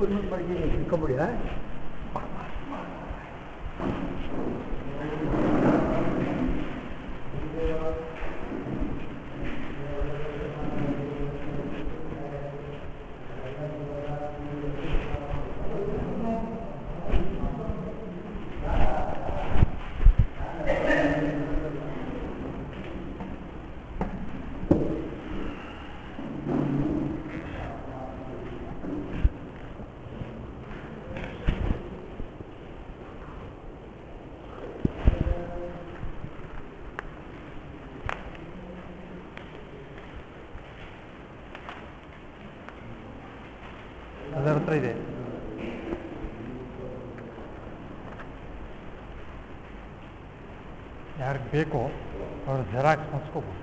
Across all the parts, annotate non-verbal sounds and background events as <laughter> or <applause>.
ಪೂರ್ಣ ಮಾಡಿ ತಿಳ್ಕೊಂಬಿಡಿ ಅದರ ಹತ್ರ ಇದೆ ಯಾರಿಗೆ ಬೇಕೋ ಅವರು ಜೆರಾಕ್ಸ್ ಮಾಡಿಸ್ಕೋಬೋದು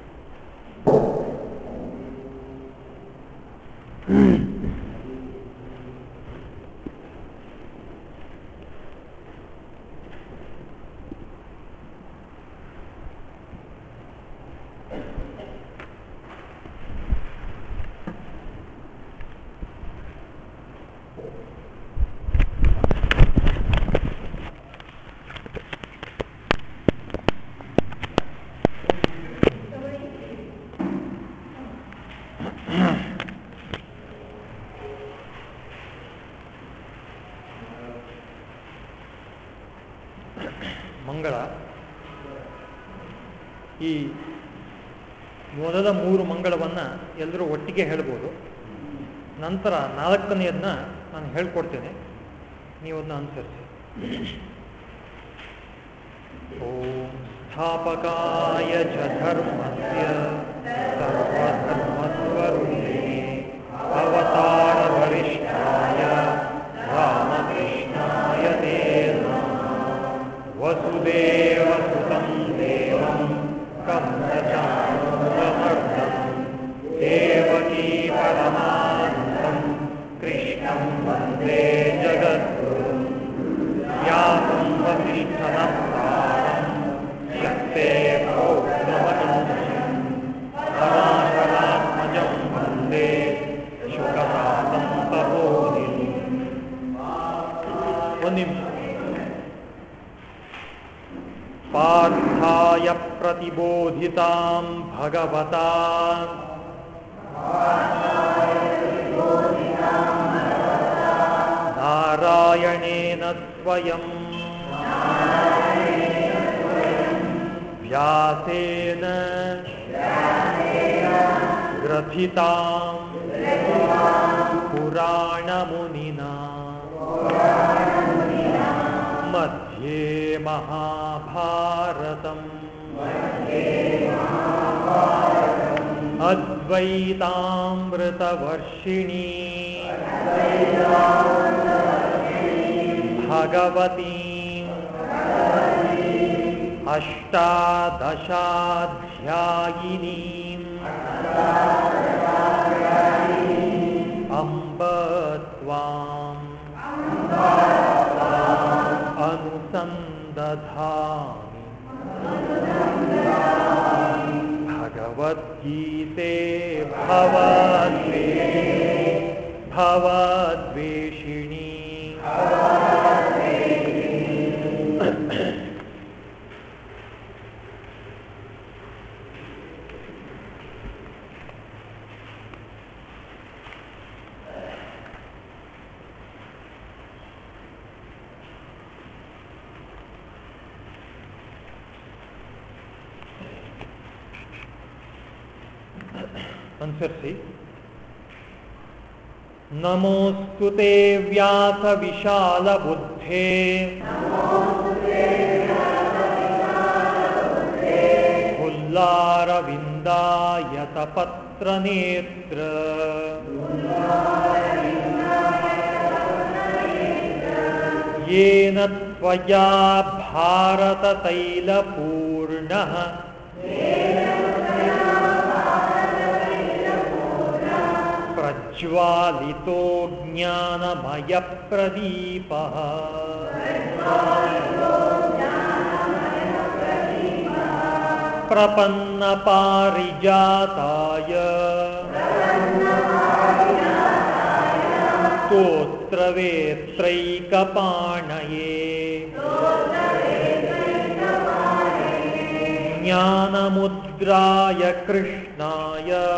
ಮಂಗಳ ಈ ಮೊದಲ ಮೂರು ಮಂಗಳವನ್ನು ಎಲ್ಲರೂ ಒಟ್ಟಿಗೆ ಹೇಳ್ಬೋದು ನಂತರ ನಾಲ್ಕನೆಯದನ್ನ ನಾನು ಹೇಳ್ಕೊಡ್ತೇನೆ. ನೀವು ಅದನ್ನ ಅನುಸರಿಸಿ. ಓಂ ಸ್ಥಾಪಕಾಯ ಚ ಧರ್ಮಸ್ಯ ಸರ್ವಧರ್ಮಸ್ವರೂಪಿಣೆ ಅವತಾರ ವರಿಷ್ಠಾಯ ರಾಮಕೃಷ್ಣಾಯ ತೇ ವಸುದೇವಸುತಂ पार्थाय प्रतिबोधितां भगवता। नारायणेन स्वयं। व्यासेन। ग्रथितां। पुराणमुनिना। मध्ये महाभारतम्। अद्वैतामृतवर्षिणी भगवती अष्टादशाध्यायिनीम् अम्ब त्वाम् अनुसन्दधामि भगवद्गीते भवद्वे भवद्वेषिणी। ಅನುಸರಿಸಿ ನಮೋಸ್ತು ತೇ ವ್ಯಾಸ ವಿಶಾಲ ಬುದ್ಧೇ. ಉಲ್ಲಾರವಿಂದಾಯತ ಪತ್ರ ನೇತ್ರ. येन त्वया भारततैलपूर्णः प्रज्वालितो ज्ञानमयप्रदीपः। प्रपन्नपारिजाताय। स्तोत्र ज्ञानमुद्राय कृष्णाय।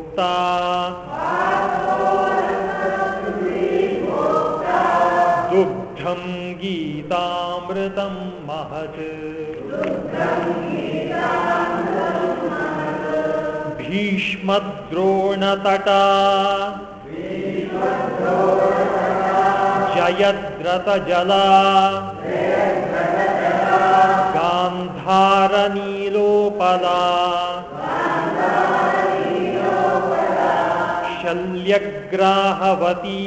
वत्सत्सुधीर्भोक्ता दुग्धं गीतामृतं महत्। भीष्मद्रोणतटा। जयद्रतजला गान्धारनीलोपला। शल्यग्राहवती।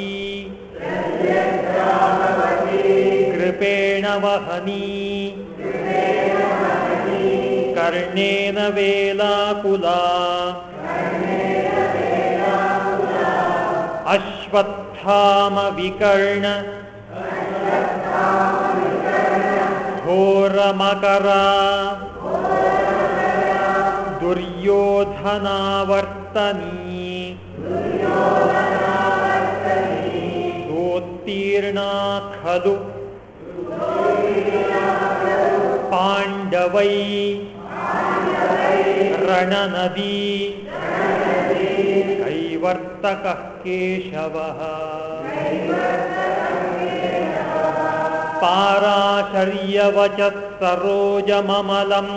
कृपेण वहनी। कर्णेन वेलाकुला। अश्वत्थामविकर्ण। घोरमकरा। दुर्योधनावर्तनी। सोत्तीर्णा खलु पाण्डवै रणनदी कैवर्तकः केशवः पाराशर्यवचः सरोजममलम्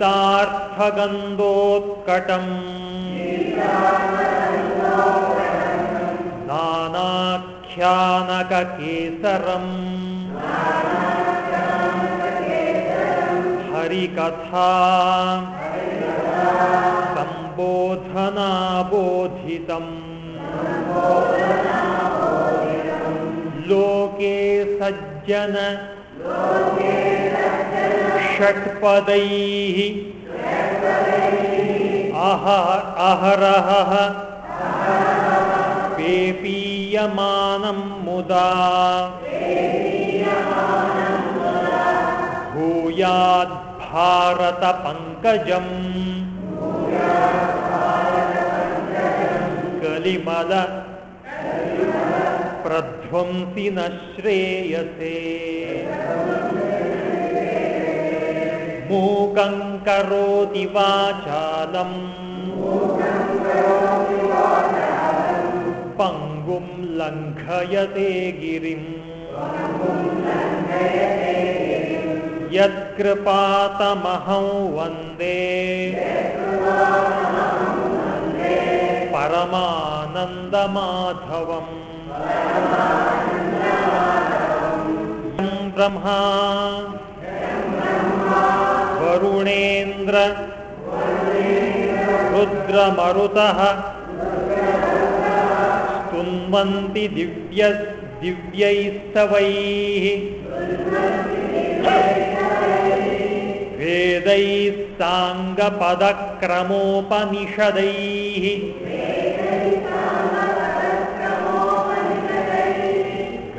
गीतार्थगन्धोत्कटम् नानाख्यानककेसरम्। हरिकथा। सम्बोधनाबोधितम्। लोके सज्जन। षट्पदैः अह अहरहः पेपीयमानं मुदा। भूयाद्भारतपङ्कजम् कलिमल प्रध्वंसि न श्रेयसे। मूकं करोति वाचालम्। पङ्गुं लङ्घयते गिरिम्। यत्कृपातमहं वन्दे। परमानन्दमाधवम्। ब्रह्मा वरुणेन्द्र रुद्रमरुतः स्तुन्वन्ति दिव्य दिव्यैस्तवैः वेदैः साङ्गपदक्रमोपनिषदैः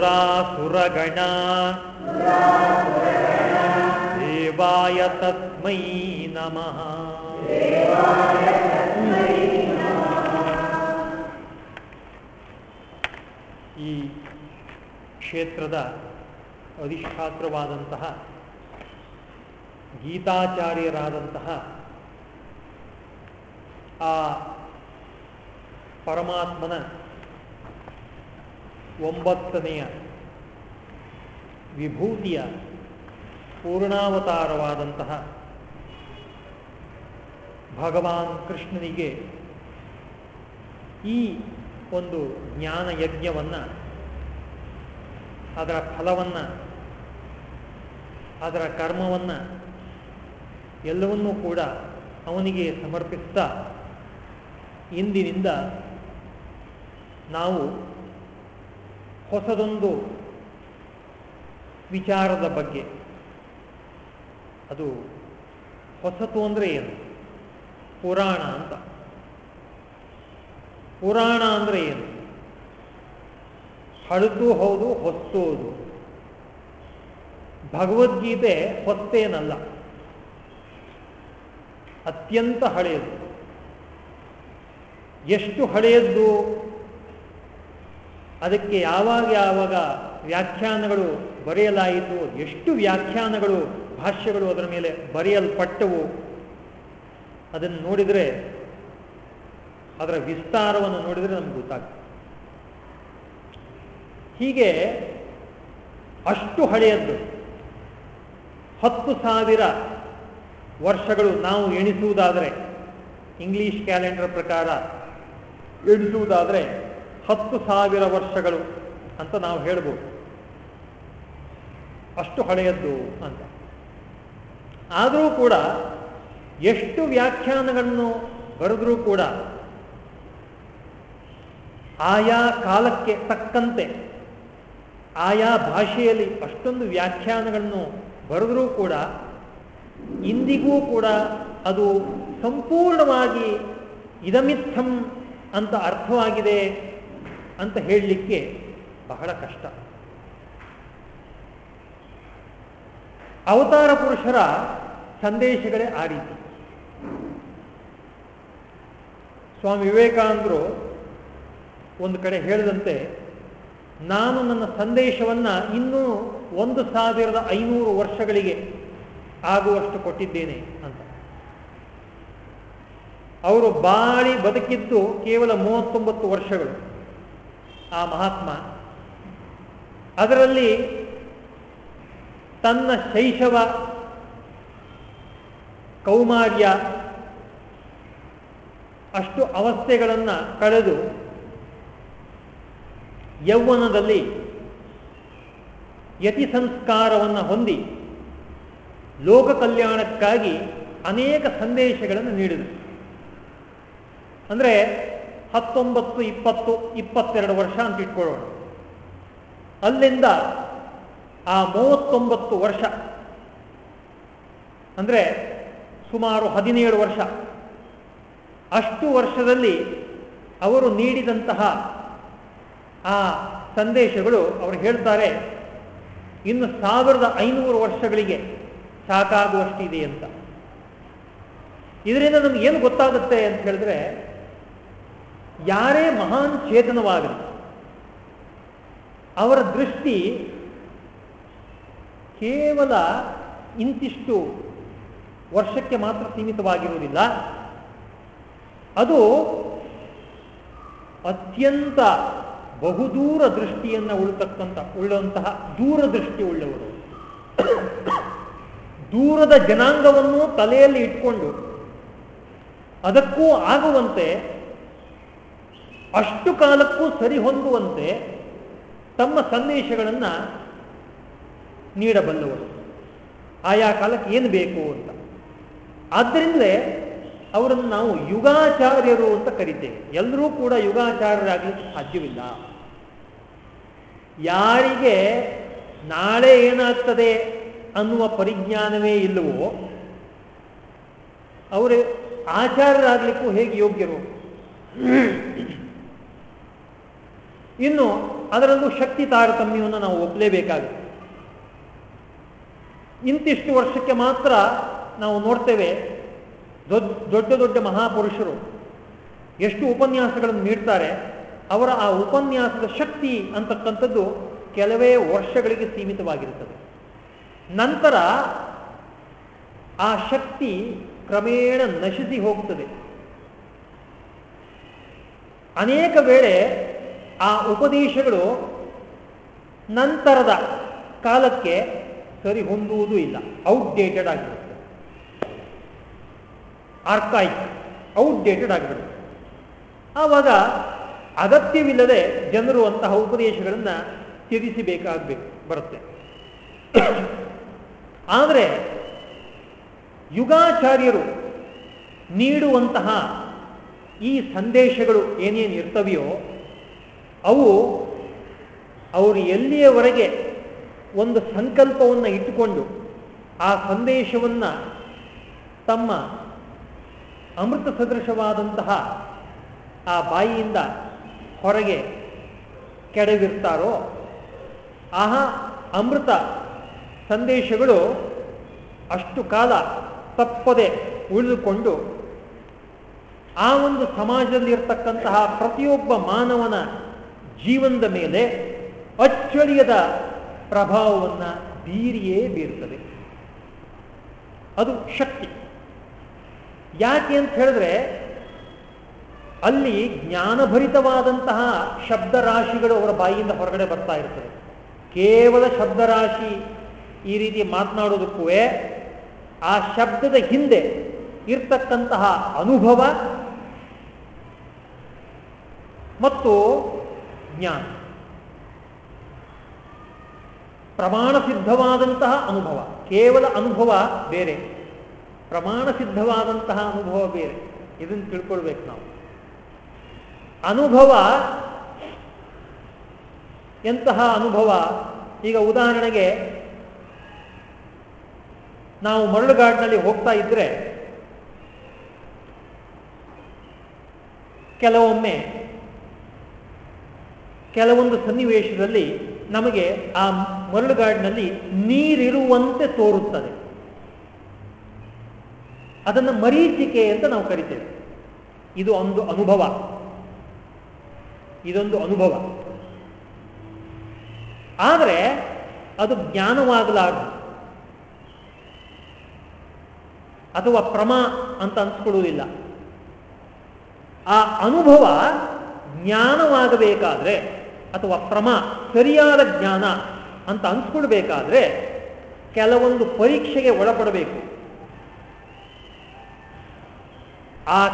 सुरासुरगणा देवाय तस्मै नमः ಈ ಕ್ಷೇತ್ರದ ಅಧಿಷ್ಠಾತ್ರವಾದಂತಹ ಗೀತಾಚಾರ್ಯರಾದಂತಹ ಆ ಪರಮಾತ್ಮನ ಒಂಬತ್ತನೆಯ ವಿಭೂತಿಯ ಪೂರ್ಣಾವತಾರವಾದಂತಹ ಭಗವಾನ್ ಕೃಷ್ಣನಿಗೆ ಈ ಒಂದು ಜ್ಞಾನ ಯಜ್ಞವನ್ನು, ಅದರ ಫಲವನ್ನು, ಅದರ ಕರ್ಮವನ್ನು ಎಲ್ಲವನ್ನೂ ಕೂಡ ಅವನಿಗೆ ಸಮರ್ಪಿಸ್ತಾ ಇಂದಿನಿಂದ ನಾವು ಹೊಸದೊಂದು ವಿಚಾರದ ಬಗ್ಗೆ. ಅದು ಹೊಸತು ಅಂದರೆ ಏನು? ಪುರಾಣ ಅಂತ. ಪುರಾಣ ಅಂದರೆ ಏನು? ಹಳತು ಹೌದು ಹೊಸ್ತೋದು ಭಗವದ್ಗೀತೆ ಹೊತ್ತೇನಲ್ಲ ಅತ್ಯಂತ ಹಳೆಯದು. ಎಷ್ಟು ಹಳೆಯದ್ದು? ಅದಕ್ಕೆ ಯಾವಾಗ ಯಾವಾಗ ವ್ಯಾಖ್ಯಾನಗಳು ಬರೆಯಲಾಯಿತು, ಎಷ್ಟು ವ್ಯಾಖ್ಯಾನಗಳು, ಭಾಷ್ಯಗಳು ಅದರ ಮೇಲೆ ಬರೆಯಲ್ಪಟ್ಟವು, ಅದನ್ನು ನೋಡಿದರೆ ಅದರ ವಿಸ್ತಾರವನ್ನು ನೋಡಿದರೆ ನಮ್ಗೆ ಗೊತ್ತಾಗ್ತದೆ ಹೀಗೆ ಅಷ್ಟು ಹಳೆಯದ್ದು. ಹತ್ತು ಸಾವಿರ ವರ್ಷಗಳು ನಾವು ಎಣಿಸುವುದಾದರೆ ಇಂಗ್ಲಿಷ್ ಕ್ಯಾಲೆಂಡರ್ ಪ್ರಕಾರ ಎಣಿಸುವುದಾದರೆ ಹತ್ತು ಸಾವಿರ ವರ್ಷಗಳು ಅಂತ ನಾವು ಹೇಳ್ಬೋದು. ಅಷ್ಟು ಹಳೆಯದ್ದು ಅಂತ. ಆದರೂ ಕೂಡ ಎಷ್ಟು ವ್ಯಾಖ್ಯಾನಗಳನ್ನು ಬರೆದರೂ ಕೂಡ ಆಯಾ ಕಾಲಕ್ಕೆ ತಕ್ಕಂತೆ, ಆಯಾ ಭಾಷೆಯಲ್ಲಿ ಅಷ್ಟೊಂದು ವ್ಯಾಖ್ಯಾನಗಳನ್ನು ಬರೆದರೂ ಕೂಡ ಇಂದಿಗೂ ಕೂಡ ಅದು ಸಂಪೂರ್ಣವಾಗಿ ಇದಮಿತ್ತಂ ಅಂತ ಅರ್ಥವಾಗಿದೆ ಅಂತ ಹೇಳಲಿಕ್ಕೆ ಬಹಳ ಕಷ್ಟ. ಅವತಾರ ಪುರುಷರ ಸಂದೇಶಗಳೇ ಆ ರೀತಿ. ಸ್ವಾಮಿ ವಿವೇಕಾನಂದರು ಒಂದು ಕಡೆ ಹೇಳಿದಂತೆ, ನಾನು ನನ್ನ ಸಂದೇಶವನ್ನ ಇನ್ನೂ ಒಂದು ಸಾವಿರದ ಐನೂರು ವರ್ಷಗಳಿಗೆ ಆಗುವಷ್ಟು ಕೊಟ್ಟಿದ್ದೇನೆ ಅಂತ. ಅವರು ಬಾಳಿ ಬದುಕಿದ್ದು ಕೇವಲ ಮೂವತ್ತೊಂಬತ್ತು ವರ್ಷಗಳು. ಆ ಮಹಾತ್ಮ. ಅದರಲ್ಲಿ ತನ್ನ ಶೈಶವ, ಕೌಮಾರ್ಯ, ಅಷ್ಟು ಅವಸ್ಥೆಗಳನ್ನು ಕಳೆದು ಯೌವನದಲ್ಲಿ ಯತಿ ಸಂಸ್ಕಾರವನ್ನು ಹೊಂದಿ ಲೋಕ ಕಲ್ಯಾಣಕ್ಕಾಗಿ ಅನೇಕ ಸಂದೇಶಗಳನ್ನು ನೀಡಿದರು. ಅಂದರೆ ಹತ್ತೊಂಬತ್ತು, ಇಪ್ಪತ್ತು, ಇಪ್ಪತ್ತೆರಡು ವರ್ಷ ಅಂತ ಇಟ್ಕೊಳ್ಳೋಣ. ಅಲ್ಲಿಂದ ಆ ಮೂವತ್ತೊಂಬತ್ತು ವರ್ಷ, ಅಂದರೆ ಸುಮಾರು ಹದಿನೇಳು ವರ್ಷ, ಅಷ್ಟು ವರ್ಷದಲ್ಲಿ ಅವರು ನೀಡಿದಂತಹ ಆ ಸಂದೇಶಗಳು ಅವರು ಹೇಳ್ತಾರೆ, ಇನ್ನು ಸಾವಿರದ ಐನೂರು ವರ್ಷಗಳಿಗೆ ಸಾಕಾಗುವಷ್ಟಿದೆ ಅಂತ. ಇದರಿಂದ ನಮ್ಗೆ ಏನು ಗೊತ್ತಾಗುತ್ತೆ ಅಂತ ಹೇಳಿದ್ರೆ ಯಾರೇ ಮಹಾನ್ ಚೇತನವಾಗಲಿ, ಅವರ ದೃಷ್ಟಿ ಕೇವಲ ಇಂತಿಷ್ಟು ವರ್ಷಕ್ಕೆ ಮಾತ್ರ ಸೀಮಿತವಾಗಿರುವುದಿಲ್ಲ. ಅದು ಅತ್ಯಂತ ಬಹುದೂರ ದೃಷ್ಟಿಯನ್ನು ಉಳ್ತಕ್ಕಂಥ, ಉಳ್ಳಂತಹ ದೂರದೃಷ್ಟಿ ಉಳ್ಳವರು. ದೂರದ ಜನಾಂಗವನ್ನು ತಲೆಯಲ್ಲಿ ಇಟ್ಕೊಂಡು ಅದಕ್ಕೂ ಆಗುವಂತೆ ಅಷ್ಟು ಕಾಲಕ್ಕೂ ಸರಿ ಹೊಂದುವಂತೆ ತಮ್ಮ ಸಂದೇಶಗಳನ್ನು ನೀಡಬಲ್ಲವರು. ಆಯಾ ಕಾಲಕ್ಕೆ ಏನು ಬೇಕು ಅಂತ. ಆದ್ದರಿಂದಲೇ ಅವರನ್ನು ನಾವು ಯುಗಾಚಾರ್ಯರು ಅಂತ ಕರಿತೇವೆ. ಎಲ್ಲರೂ ಕೂಡ ಯುಗಾಚಾರ್ಯರಾಗಲಿಕ್ಕೆ ಸಾಧ್ಯವಿಲ್ಲ. ಯಾರಿಗೆ ನಾಳೆ ಏನಾಗ್ತದೆ ಅನ್ನುವ ಪರಿಜ್ಞಾನವೇ ಇಲ್ಲವೋ, ಅವರು ಆಚಾರ್ಯರಾಗಲಿಕ್ಕೂ ಹೇಗೆ ಯೋಗ್ಯರು? ಇನ್ನು ಅದರಲ್ಲೂ ಶಕ್ತಿ ತಾರತಮ್ಯವನ್ನು ನಾವು ಒಪ್ಪಲೇಬೇಕಾಗುತ್ತೆ. ಇಂತಿಷ್ಟು ವರ್ಷಕ್ಕೆ ಮಾತ್ರ ನಾವು ನೋಡ್ತೇವೆ ದೊಡ್ಡ ದೊಡ್ಡ ದೊಡ್ಡ ಮಹಾಪುರುಷರು ಎಷ್ಟು ಉಪನ್ಯಾಸಗಳನ್ನು ನೀಡ್ತಾರೆ, ಅವರ ಆ ಉಪನ್ಯಾಸದ ಶಕ್ತಿ ಅಂತಕ್ಕಂಥದ್ದು ಕೆಲವೇ ವರ್ಷಗಳಿಗೆ ಸೀಮಿತವಾಗಿರುತ್ತದೆ. ನಂತರ ಆ ಶಕ್ತಿ ಕ್ರಮೇಣ ನಶಿಸಿ ಹೋಗ್ತದೆ. ಅನೇಕ ವೇಳೆ ಆ ಉಪದೇಶಗಳು ನಂತರದ ಕಾಲಕ್ಕೆ ಸರಿ ಹೊಂದುವುದೂ ಇಲ್ಲ. ಔಟ್ಡೇಟೆಡ್ ಆಗಿರುತ್ತೆ. ಆರ್ಕಾಯಿಕ್ ಔಟ್ಡೇಟೆಡ್ ಆಗಿಬಿಡುತ್ತೆ. ಆವಾಗ ಅಗತ್ಯವಿಲ್ಲದೆ ಜನರು ಅಂತಹ ಉಪದೇಶಗಳನ್ನು ತ್ಯಜಿಸಬೇಕಾಗಬೇಕು, ಬರುತ್ತೆ. <coughs> ಆದರೆ ಯುಗಾಚಾರ್ಯರು ನೀಡುವಂತಹ ಈ ಸಂದೇಶಗಳು ಏನೇನು ಇರ್ತವೆಯೋ ಅವು ಅವರು ಎಲ್ಲಿಯವರೆಗೆ ಒಂದು ಸಂಕಲ್ಪವನ್ನು ಇಟ್ಟುಕೊಂಡು ಆ ಸಂದೇಶವನ್ನು ತಮ್ಮ ಅಮೃತ ಸದೃಶವಾದಂತಹ ಆ ಬಾಯಿಯಿಂದ ಹೊರಗೆ ಕೆಡವಿರ್ತಾರೋ, ಆಹಾ ಅಮೃತ ಸಂದೇಶಗಳು ಅಷ್ಟು ಕಾಲ ತಪ್ಪದೆ ಉಳಿದುಕೊಂಡು ಆ ಒಂದು ಸಮಾಜದಲ್ಲಿರ್ತಕ್ಕಂತಹ ಪ್ರತಿಯೊಬ್ಬ ಮಾನವನ ಜೀವನದ ಮೇಲೆ ಅಚ್ಚಳಿಯದ ಪ್ರಭಾವವನ್ನು ಬೀರಿಯೇ ಬೀರುತ್ತದೆ. ಅದು ಶಕ್ತಿ. ಯಾಕೆ ಅಂತ ಹೇಳಿದ್ರೆ, ಅಲ್ಲಿ ಜ್ಞಾನಭರಿತವಾದಂತಹ ಶಬ್ದರಾಶಿಗಳು ಅವರ ಬಾಯಿಯಿಂದ ಹೊರಗಡೆ ಬರ್ತಾ ಇರ್ತದೆ. ಕೇವಲ ಶಬ್ದರಾಶಿ ಈ ರೀತಿ ಮಾತನಾಡೋದಕ್ಕೂ ಆ ಶಬ್ದದ ಹಿಂದೆ ಇರ್ತಕ್ಕಂತಹ ಅನುಭವ ಮತ್ತು ಜ್ಞಾನ. ಪ್ರಮಾಣ ಸಿದ್ಧವಾದಂತಹ ಅನುಭವ. ಕೇವಲ ಅನುಭವ ಬೇರೆ. ಪ್ರಮಾಣ ಸಿದ್ಧವಾದಂತಹ ಅನುಭವ ಬೇರೆ. ಇದನ್ನು ತಿಳ್ಕೊಳ್ಬೇಕು ನಾವು. ಅನುಭವ ಎಂತಹ ಅನುಭವ? ಈಗ ಉದಾಹರಣೆಗೆ ನಾವು ಮರಳುಗಾಡಿನಲ್ಲಿ ಹೋಗ್ತಾ ಇದ್ರೆ ಕೆಲವೊಮ್ಮೆ ಕೆಲವೊಂದು ಸನ್ನಿವೇಶದಲ್ಲಿ ನಮಗೆ ಆ ಮರಳುಗಾಡಿನಲ್ಲಿ ನೀರಿರುವಂತೆ ತೋರುತ್ತದೆ. ಅದನ್ನು ಮರೀಚಿಕೆ ಅಂತ ನಾವು ಕರಿತೇವೆ. ಇದು ಒಂದು ಅನುಭವ. ಇದೊಂದು ಅನುಭವ. ಆದರೆ ಅದು ಜ್ಞಾನವಾಗಲಾರದು. ಅಥವಾ ಪ್ರಮ ಅಂತ ಅನ್ಸ್ಕೊಳ್ಳುವುದಿಲ್ಲ. ಆ ಅನುಭವ ಜ್ಞಾನವಾಗಬೇಕಾದ್ರೆ ಅಥವಾ ಪ್ರಮ ಸರಿಯಾದ ಜ್ಞಾನ ಅಂತ ಅನ್ಸ್ಕೊಳ್ಬೇಕಾದ್ರೆ ಕೆಲವೊಂದು ಪರೀಕ್ಷೆಗೆ ಒಳಪಡಬೇಕು. ಆ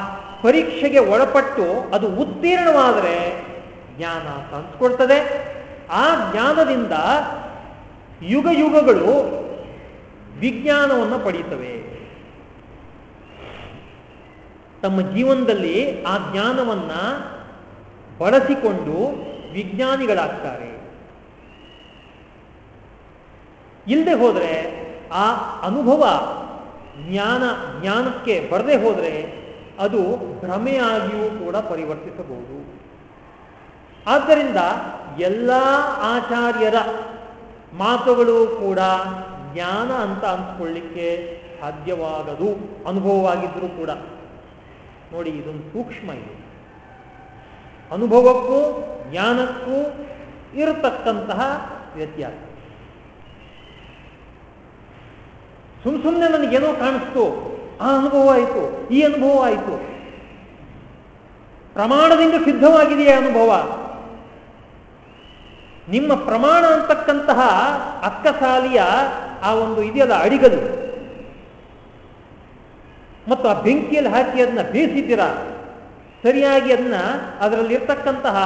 ಪರೀಕ್ಷೆಗೆ ಒಳಪಟ್ಟು ಅದು ಉತ್ತೀರ್ಣವಾದರೆ ಜ್ಞಾನ ಅಂತ ಅನ್ಸ್ಕೊಳ್ತದೆ. ಆ ಜ್ಞಾನದಿಂದ ಯುಗ ಯುಗಗಳು ವಿಜ್ಞಾನವನ್ನು ಪಡೀತವೆ. ತಮ್ಮ ಜೀವನದಲ್ಲಿ ಆ ಜ್ಞಾನವನ್ನ ಬಳಸಿಕೊಂಡು ವಿಜ್ಞಾನಿಗಳಾಗ್ತಾರೆ. ಇಲ್ಲದೆ ಹೋದರೆ ಆ ಅನುಭವ ಜ್ಞಾನ, ಜ್ಞಾನಕ್ಕೆ ಬರದೆ ಹೋದರೆ ಅದು ಭ್ರಮೆಯಾಗಿಯೂ ಕೂಡ ಪರಿವರ್ತಿಸಬಹುದು. ಆದ್ದರಿಂದ ಎಲ್ಲ ಆಚಾರ್ಯರ ಮಾತುಗಳು ಕೂಡ ಜ್ಞಾನ ಅಂತ ಅಂದ್ಕೊಳ್ಳಿಕ್ಕೆ ಸಾಧ್ಯವಾಗದು ಅನುಭವವಾಗಿದ್ದರೂ ಕೂಡ. ನೋಡಿ, ಇದೊಂದು ಸೂಕ್ಷ್ಮ ಇದೆ. ಅನುಭವಕ್ಕೂ ಜ್ಞಾನಕ್ಕೂ ಇರತಕ್ಕಂತಹ ವ್ಯತ್ಯಾಸ. ಸುಮ್ ಸುಮ್ಮನೆ ನನಗೇನೋ ಕಾಣಿಸ್ತು, ಆ ಅನುಭವ ಆಯಿತು, ಈ ಅನುಭವ ಆಯಿತು. ಪ್ರಮಾಣದಿಂದ ಸಿದ್ಧವಾಗಿದೆಯೇ ಅನುಭವ? ನಿಮ್ಮ ಪ್ರಮಾಣ ಅಂತಕ್ಕಂತಹ ಅಕ್ಕಸಾಲಿಯ ಆ ಒಂದು ಇದೆಯಲ್ಲ ಅಡಿಗದು. ಮತ್ತು ಆ ಬೆಂಕಿಯಲ್ಲಿ ಹಾಕಿ ಅದನ್ನ ಬೇಯಿಸಿದ್ದೀರಾ? ಸರಿಯಾಗಿ ಅದನ್ನ ಅದರಲ್ಲಿರ್ತಕ್ಕಂತಹ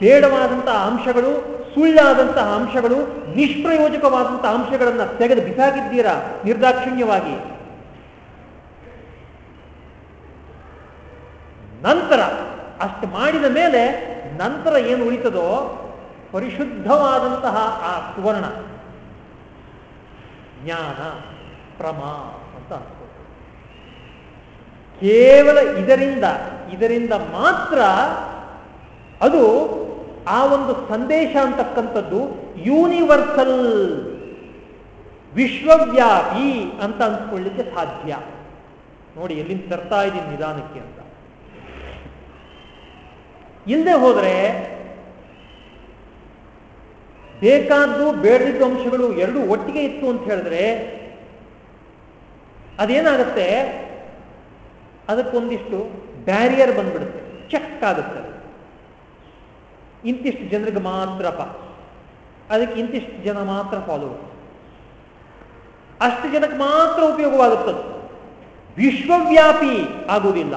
ಬೇಡವಾದಂತಹ ಅಂಶಗಳು, ಸುಳ್ಳಾದಂತಹ ಅಂಶಗಳು, ನಿಷ್ಪ್ರಯೋಜಕವಾದಂತಹ ಅಂಶಗಳನ್ನು ತೆಗೆದು ಬಿಸಾಕಿದ್ದೀರಾ ನಿರ್ದಾಕ್ಷಿಣ್ಯವಾಗಿ? ನಂತರ, ಅಷ್ಟು ಮಾಡಿದ ಮೇಲೆ ನಂತರ ಏನು ಉಳಿತದೋ? ಪರಿಶುದ್ಧವಾದಂತಹ ಆ ಸುವರ್ಣ. ಜ್ಞಾನ, ಪ್ರಮಾ ಅಂತ. ಕೇವಲ ಇದರಿಂದ ಇದರಿಂದ ಮಾತ್ರ ಅದು ಆ ಒಂದು ಸಂದೇಶ ಅಂತಕ್ಕಂಥದ್ದು ಯೂನಿವರ್ಸಲ್ ವಿಶ್ವವ್ಯಾಪಿ ಅಂತ ಅನ್ಕೊಳ್ಳಿಕ್ಕೆ ಸಾಧ್ಯ. ನೋಡಿ, ಎಲ್ಲಿಂದ ತರ್ತಾ ಇದ್ದೀನಿ ನಿಧಾನಕ್ಕೆ ಅಂತ. ಇಲ್ಲದೆ ಹೋದರೆ ಬೇಕಾದ್ದು ಬೇಡದಿದ್ದು ಅಂಶಗಳು ಎರಡು ಒಟ್ಟಿಗೆ ಇತ್ತು ಅಂತ ಹೇಳಿದ್ರೆ ಅದೇನಾಗುತ್ತೆ? ಅದಕ್ಕೊಂದಿಷ್ಟು ಬ್ಯಾರಿಯರ್ ಬಂದ್ಬಿಡುತ್ತೆ. ಚೆಕ್ ಆಗುತ್ತೆ. ಇಂತಿಷ್ಟು ಜನರಿಗೆ ಮಾತ್ರ ಮಾತ್ರಪ್ಪ ಅದಕ್ಕೆ ಇಂತಿಷ್ಟು ಜನ ಮಾತ್ರ ಫಾಲೋ ಅಷ್ಟು ಜನಕ್ಕೆ ಮಾತ್ರ ಉಪಯೋಗವಾಗುತ್ತದೆ ವಿಶ್ವವ್ಯಾಪಿ ಆಗುವುದಿಲ್ಲ.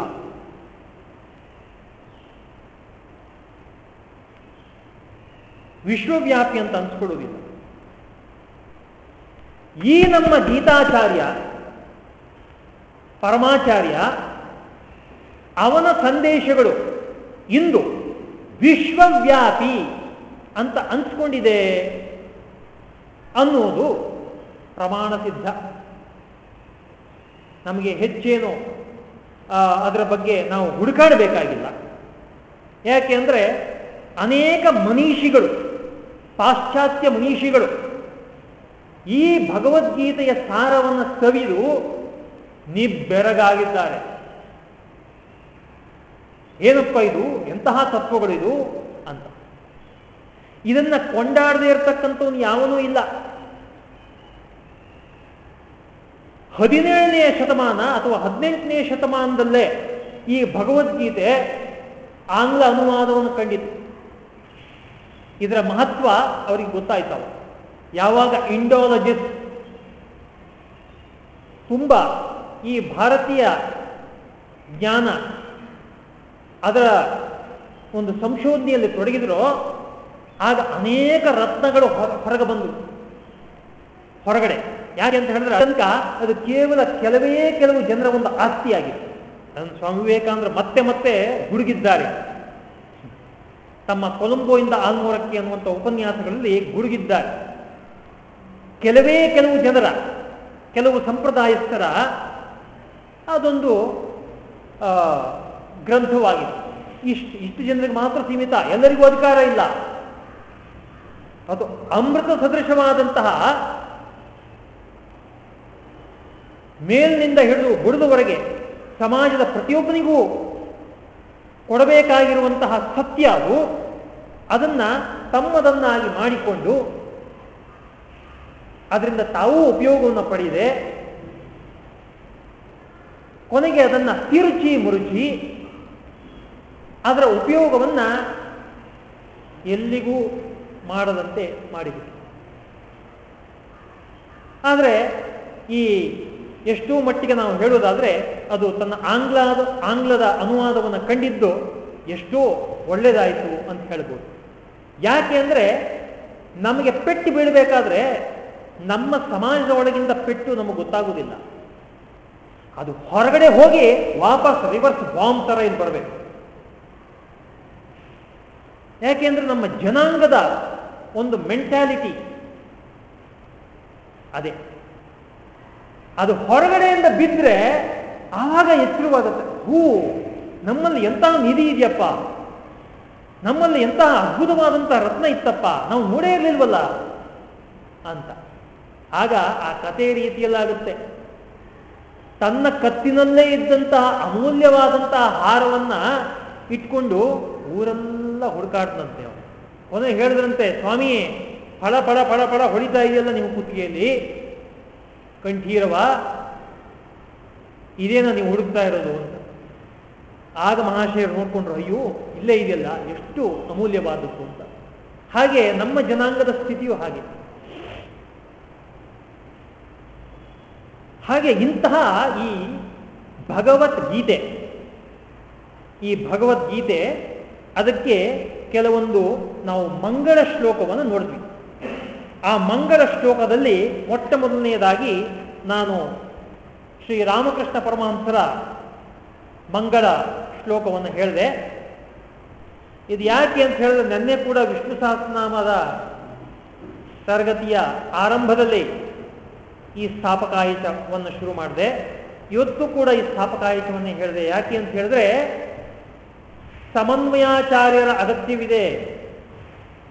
ವಿಶ್ವವ್ಯಾಪಿ ಅಂತ ಅನ್ಸ್ಕೊಳ್ಳುವುದಿಲ್ಲ. ಈ ನಮ್ಮ ಗೀತಾಚಾರ್ಯ, ಪರಮಾಚಾರ್ಯ ಅವನ ಸಂದೇಶಗಳು ಇಂದು ವಿಶ್ವವ್ಯಾಪಿ ಅಂತ ಅನ್ಸ್ಕೊಂಡಿದೆ ಅನ್ನುವುದು ಪ್ರಮಾಣ ಸಿದ್ಧ. ನಮಗೆ ಹೆಚ್ಚೇನು ಅದರ ಬಗ್ಗೆ ನಾವು ಹುಡುಕಾಡಬೇಕಾಗಿಲ್ಲ. ಯಾಕೆ ಅಂದರೆ ಅನೇಕ ಮನೀಷಿಗಳು, ಪಾಶ್ಚಾತ್ಯ ಮನೀಷಿಗಳು ಈ ಭಗವದ್ಗೀತೆಯ ಸಾರವನ್ನು ಸವಿದು ನಿಬ್ಬೆರಗಾಗಿದ್ದಾರೆ. ಏನಪ್ಪ ಇದು? ಎಂತಹ ತತ್ವಗಳಿದು? ಅಂತ. ಇದನ್ನ ಕೊಂಡಾಡದೇ ಇರತಕ್ಕಂಥವನು ಯಾವನೂ ಇಲ್ಲ. ಹದಿನೇಳನೆಯ ಶತಮಾನ ಅಥವಾ ಹದಿನೆಂಟನೇ ಶತಮಾನದಲ್ಲೇ ಈ ಭಗವದ್ಗೀತೆ ಆಂಗ್ಲ ಅನುವಾದವನ್ನು ಕಂಡಿತು. ಇದರ ಮಹತ್ವ ಅವರಿಗೆ ಗೊತ್ತಾಯ್ತವ. ಯಾವಾಗ ಇಂಡೋಲಜಿಸ್ಟ್ ತುಂಬ ಈ ಭಾರತೀಯ ಜ್ಞಾನ ಅದರ ಒಂದು ಸಂಶೋಧನೆಯಲ್ಲಿ ತೊಡಗಿದ್ರು, ಆಗ ಅನೇಕ ರತ್ನಗಳು ಹೊರಗೆ ಬಂದವು. ಹೊರಗಡೆ. ಯಾಕೆ ಅಂತ ಹೇಳಿದ್ರೆ ತನಕ ಅದು ಕೇವಲ ಕೆಲವೇ ಕೆಲವು ಜನರ ಒಂದು ಆಸ್ತಿಯಾಗಿದೆ. ನನ್ನ ಸ್ವಾಮಿ ವಿವೇಕಾನಂದ ಮತ್ತೆ ಮತ್ತೆ ಗುಡುಗಿದ್ದಾರೆ. ತಮ್ಮ ಕೊಲಂಬೋಯಿಂದ ಆಲ್ಮೋರಕ್ಕೆ ಅನ್ನುವಂಥ ಉಪನ್ಯಾಸಗಳಲ್ಲಿ ಗುಡುಗಿದ್ದಾರೆ. ಕೆಲವೇ ಕೆಲವು ಜನರ, ಕೆಲವು ಸಂಪ್ರದಾಯಸ್ಥರ ಅದೊಂದು ಗ್ರಂಥವಾಗಿದೆ. ಇಷ್ಟು ಇಷ್ಟು ಜನರಿಗೆ ಮಾತ್ರ ಸೀಮಿತ, ಎಲ್ಲರಿಗೂ ಅಧಿಕಾರ ಇಲ್ಲ. ಅದು ಅಮೃತ ಸದೃಶವಾದಂತಹ ಮೇಲಿನಿಂದ ಹಿಡಿದು ಬುಡದವರೆಗೆ ಸಮಾಜದ ಪ್ರತಿಯೊಬ್ಬನಿಗೂ ಕೊಡಬೇಕಾಗಿರುವಂತಹ ಸತ್ಯ ಅದು. ಅದನ್ನ ತಮ್ಮದನ್ನಾಗಿ ಮಾಡಿಕೊಂಡು ಅದರಿಂದ ತಾವೂ ಉಪಯೋಗವನ್ನು ಪಡೆಯದೆ ಕೊನೆಗೆ ಅದನ್ನ ತಿರುಚಿ ಮುರುಚಿ ಅದರ ಉಪಯೋಗವನ್ನ ಎಲ್ಲಿಗೂ ಮಾಡದಂತೆ ಮಾಡಿಬಿಟ್ಟು ಆದರೆ ಈ ಎಷ್ಟೋ ಮಟ್ಟಿಗೆ ನಾವು ಹೇಳೋದಾದರೆ ಅದು ತನ್ನ ಆಂಗ್ಲದ ಆಂಗ್ಲದ ಅನುವಾದವನ್ನು ಕಂಡಿದ್ದು ಎಷ್ಟೋ ಒಳ್ಳೇದಾಯಿತು ಅಂತ ಹೇಳ್ಬೋದು. ಯಾಕೆ ಅಂದರೆ ನಮಗೆ ಪೆಟ್ಟು ಬೀಳಬೇಕಾದ್ರೆ ನಮ್ಮ ಸಮಾಜದ ಒಳಗಿಂದ ಪೆಟ್ಟು ನಮಗೆ ಗೊತ್ತಾಗುವುದಿಲ್ಲ. ಅದು ಹೊರಗಡೆ ಹೋಗಿ ವಾಪಸ್ ರಿವರ್ಸ್ ಬಾಂಬ್ ಥರ ಇಲ್ಲಿ ಬರಬೇಕು. ಯಾಕೆಂದ್ರೆ ನಮ್ಮ ಜನಾಂಗದ ಒಂದು ಮೆಂಟ್ಯಾಲಿಟಿ ಅದೇ. ಅದು ಹೊರಗಡೆಯಿಂದ ಬಿದ್ದರೆ ಆವಾಗ ಎಚ್ಚರವಾಗುತ್ತೆ. ಹೂ ನಮ್ಮಲ್ಲಿ ಎಂತಹ ನಿಧಿ ಇದೆಯಪ್ಪ. ನಮ್ಮಲ್ಲಿ ಎಂತಹ ಅದ್ಭುತವಾದಂತಹ ರತ್ನ ಇತ್ತಪ್ಪ. ನಾವು ನೋಡೇ ಇರಲಿಲ್ವಲ್ಲ ಅಂತ. ಆಗ ಆ ಕಥೆ ರೀತಿಯಲ್ಲಾಗುತ್ತೆ. ತನ್ನ ಕತ್ತಿನಲ್ಲೇ ಇದ್ದಂತಹ ಅಮೂಲ್ಯವಾದಂತಹ ಹಾರವನ್ನ ಇಟ್ಕೊಂಡು ಊರೆಲ್ಲ ಹುಡುಕಾಡ್ದಂತೆ ಅವನು ಕೊನೆ ಹೇಳಿದ್ರಂತೆ, ಸ್ವಾಮಿ, ಫಳ ಫಳ ಫಳ ಫಳ ಹೊಡಿತಾ ಇದೆಯಲ್ಲ ನಿಮ್ಮ ಕುತ್ತಿಗೆಯಲ್ಲಿ? ಕಂಠೀರವ, ಇದೇನ ನೀವು ಹುಡುಕ್ತಾ ಇರೋದು ಅಂತ. ಆಗ ಮಹಾಶಯರು ನೋಡ್ಕೊಂಡ್ರು, ಅಯ್ಯೋ, ಇಲ್ಲೇ ಇದೆಯಲ್ಲ, ಎಷ್ಟು ಅಮೂಲ್ಯವಾದದ್ದು ಅಂತ. ಹಾಗೆ ನಮ್ಮ ಜನಾಂಗದ ಸ್ಥಿತಿಯು ಹಾಗೆ. ಹಾಗೆ ಇಂತಹ ಈ ಭಗವದ್ಗೀತೆ ಈ ಭಗವದ್ಗೀತೆ ಅದಕ್ಕೆ ಕೆಲವೊಂದು ನಾವು ಮಂಗಳ ಶ್ಲೋಕವನ್ನು ನೋಡಿದ್ವಿ. ಆ ಮಂಗಳ ಶ್ಲೋಕದಲ್ಲಿ ಮೊಟ್ಟ ಮೊದಲನೆಯದಾಗಿ ನಾನು ಶ್ರೀರಾಮಕೃಷ್ಣ ಪರಮಹಂಸರ ಮಂಗಳ ಶ್ಲೋಕವನ್ನು ಹೇಳಿದೆ. ಇದು ಯಾಕೆ ಅಂತ ಹೇಳಿದ್ರೆ ನೆನ್ನೆ ಕೂಡ ವಿಷ್ಣು ಸಹಸ್ರನಾಮದ ತರಗತಿಯ ಆರಂಭದಲ್ಲಿ ಈ ಸ್ಥಾಪಕಾಯಿತವನ್ನು ಶುರು ಮಾಡಿದೆ. ಇವತ್ತು ಕೂಡ ಈ ಸ್ಥಾಪಕಾಯಿತವನ್ನೇ ಹೇಳಿದೆ. ಯಾಕೆ ಅಂತ ಹೇಳಿದ್ರೆ ಸಮನ್ವಯಾಚಾರ್ಯರ ಅಗತ್ಯವಿದೆ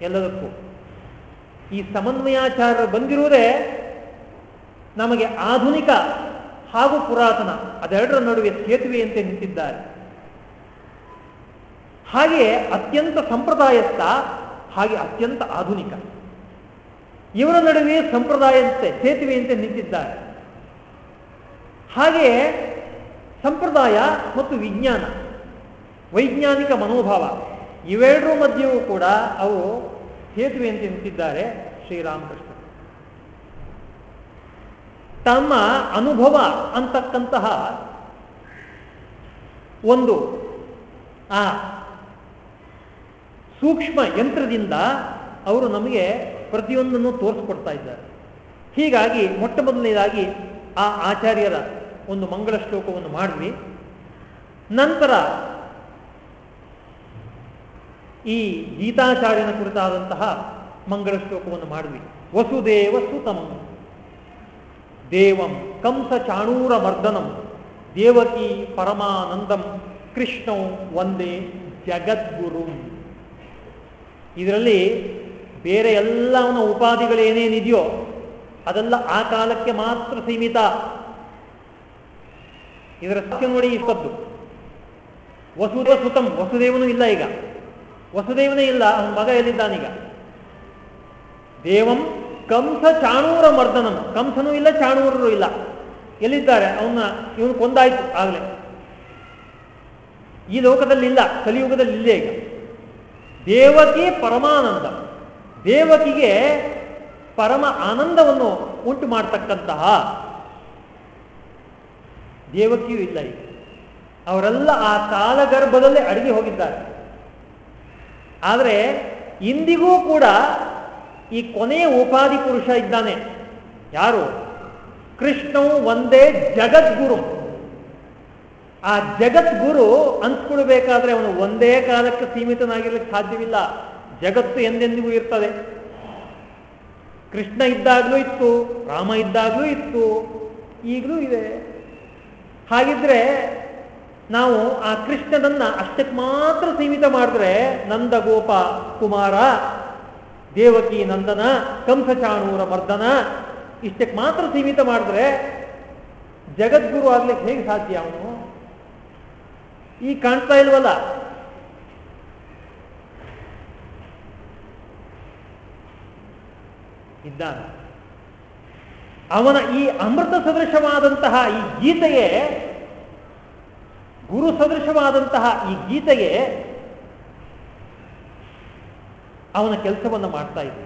ಎಲ್ಲದಕ್ಕೂ. ಈ ಸಮನ್ವಯಾಚಾರ್ಯರು ಬಂದಿರುವುದೇ ನಮಗೆ ಆಧುನಿಕ ಹಾಗೂ ಪುರಾತನ, ಅದೆರಡರ ನಡುವೆ ಸೇತುವೆಯಂತೆ ನಿಂತಿದ್ದಾರೆ. ಹಾಗೆ ಅತ್ಯಂತ ಸಂಪ್ರದಾಯಸ್ಥ ಹಾಗೆ ಅತ್ಯಂತ ಆಧುನಿಕ. ಇವರ ನಡುವೆ ಸಂಪ್ರದಾಯಂತೆ, ಸೇತುವೆಯಂತೆ ನಿಂತಿದ್ದಾರೆ. ಹಾಗೆ ಸಂಪ್ರದಾಯ ಮತ್ತು ವಿಜ್ಞಾನ ವೈಜ್ಞಾನಿಕ ಮನೋಭಾವ. ಇವೆರಡರ ಮಧ್ಯೆಯೂ ಕೂಡ ಅವರು ಅಂತ ನಿಂತಿದ್ದಾರೆ ಶ್ರೀರಾಮಕೃಷ್ಣ. ತಮ್ಮ ಅನುಭವ ಅಂತಕ್ಕಂತಹ ಒಂದು, ಆ ಸೂಕ್ಷ್ಮ ಯಂತ್ರದಿಂದ ಅವರು ನಮಗೆ ಪ್ರತಿಯೊಂದನ್ನು ತೋರಿಸ್ಕೊಡ್ತಾ ಇದ್ದಾರೆ. ಹೀಗಾಗಿ ಮೊಟ್ಟ ಮೊದಲನೇದಾಗಿ ಆ ಆಚಾರ್ಯರ ಒಂದು ಮಂಗಳ ಶ್ಲೋಕವನ್ನು ಮಾಡಿದ್ವಿ. ನಂತರ ಈ ಗೀತಾಚಾರ್ಯನ ಕುರಿತಾದಂತಹ ಮಂಗಳ ಶ್ಲೋಕವನ್ನು ಮಾಡಿದ್ವಿ. ವಸುದೇವ ಸುತಮಂ. ದೇವಂ ಕಂಸ ಚಾಣೂರ ಮರ್ದನಂ. ದೇವಕಿ ಪರಮಾನಂದಂ. ಕೃಷ್ಣಂ ಒಂದೇ ಜಗದ್ಗುರು. ಇದರಲ್ಲಿ ಬೇರೆ ಎಲ್ಲವನ್ನ ಉಪಾಧಿಗಳೇನೇನಿದೆಯೋ ಅದೆಲ್ಲ ಆ ಕಾಲಕ್ಕೆ ಮಾತ್ರ ಸೀಮಿತ. ಇದರ ಸತ್ಯ ನೋಡಿ ಇಷ್ಟದ್ದು ವಸುದೇವ ಸುತಂ, ವಸುದೇವನು ಇಲ್ಲ ಈಗ. ವಸುದೇವನೇ ಇಲ್ಲ, ಅವನ ಮಗ ಎಲ್ಲಿದ್ದಾನೀಗ? ದೇವಂ ಕಂಸ ಚಾಣೂರ ಮರ್ದನಂ. ಕಂಸನೂ ಇಲ್ಲ, ಚಾಣೂರರು ಇಲ್ಲ. ಎಲ್ಲಿದ್ದಾರೆ? ಅವನ ಇವನು ಕೊಂದಾಯ್ತು ಆಗಲೇ. ಈ ಲೋಕದಲ್ಲಿ ಇಲ್ಲ, ಕಲಿಯುಗದಲ್ಲಿ ಇಲ್ಲೇ ಈಗ. ದೇವಕಿ ಪರಮಾನಂದ. ದೇವಕಿಗೆ ಪರಮ ಆನಂದವನ್ನು ಉಂಟು ಮಾಡ್ತಕ್ಕಂತಹ ದೇವಕಿಯೂ ಇಲ್ಲ ಈಗ. ಅವರೆಲ್ಲ ಆ ಕಾಲಗರ್ಭದಲ್ಲೇ ಅಡಗಿ ಹೋಗಿದ್ದಾರೆ. ಆದರೆ ಇಂದಿಗೂ ಕೂಡ ಈ ಕೊನೆಯ ಉಪಾಧಿ ಪುರುಷ ಇದ್ದಾನೆ. ಯಾರು? ಕೃಷ್ಣವು ಒಂದೇ ಜಗದ್ಗುರು. ಆ ಜಗದ್ಗುರು ಅನ್ಸ್ಕೊಳ್ಬೇಕಾದ್ರೆ ಅವನು ಒಂದೇ ಕಾಲಕ್ಕೆ ಸೀಮಿತನಾಗಿರ್ಲಿಕ್ಕೆ ಸಾಧ್ಯವಿಲ್ಲ. ಜಗತ್ತು ಎಂದೆಂದಿಗೂ ಇರ್ತದೆ. ಕೃಷ್ಣ ಇದ್ದಾಗಲೂ ಇತ್ತು, ರಾಮ ಇದ್ದಾಗಲೂ ಇತ್ತು, ಈಗಲೂ ಇದೆ. ಹಾಗಿದ್ರೆ ನಾವು ಆ ಕೃಷ್ಣನನ್ನ ಅಷ್ಟಕ್ಕೆ ಮಾತ್ರ ಸೀಮಿತ ಮಾಡಿದ್ರೆ ನಂದ ಗೋಪ ಕುಮಾರ, ದೇವಕಿ ನಂದನ, ಕಂಸಚಾಣೂರ ಮರ್ದನ, ಇಷ್ಟಕ್ಕೆ ಮಾತ್ರ ಸೀಮಿತ ಮಾಡಿದ್ರೆ ಜಗದ್ಗುರು ಆಗ್ಲಿಕ್ಕೆ ಹೇಗೆ ಸಾಧ್ಯ ಅವನು? ಈ ಕಾಣ್ತಾ ಇಲ್ವಲ್ಲ? ಇದ್ದಾನೆ. ಅವನ ಈ ಅಮೃತ ಸದೃಶವಾದಂತಹ ಈ ಗೀತೆಗೆ ಗುರು ಸದೃಶವಾದಂತಹ ಈ ಗೀತೆಗೆ ಅವನ ಕೆಲಸವನ್ನು ಮಾಡ್ತಾ ಇದ್ದ.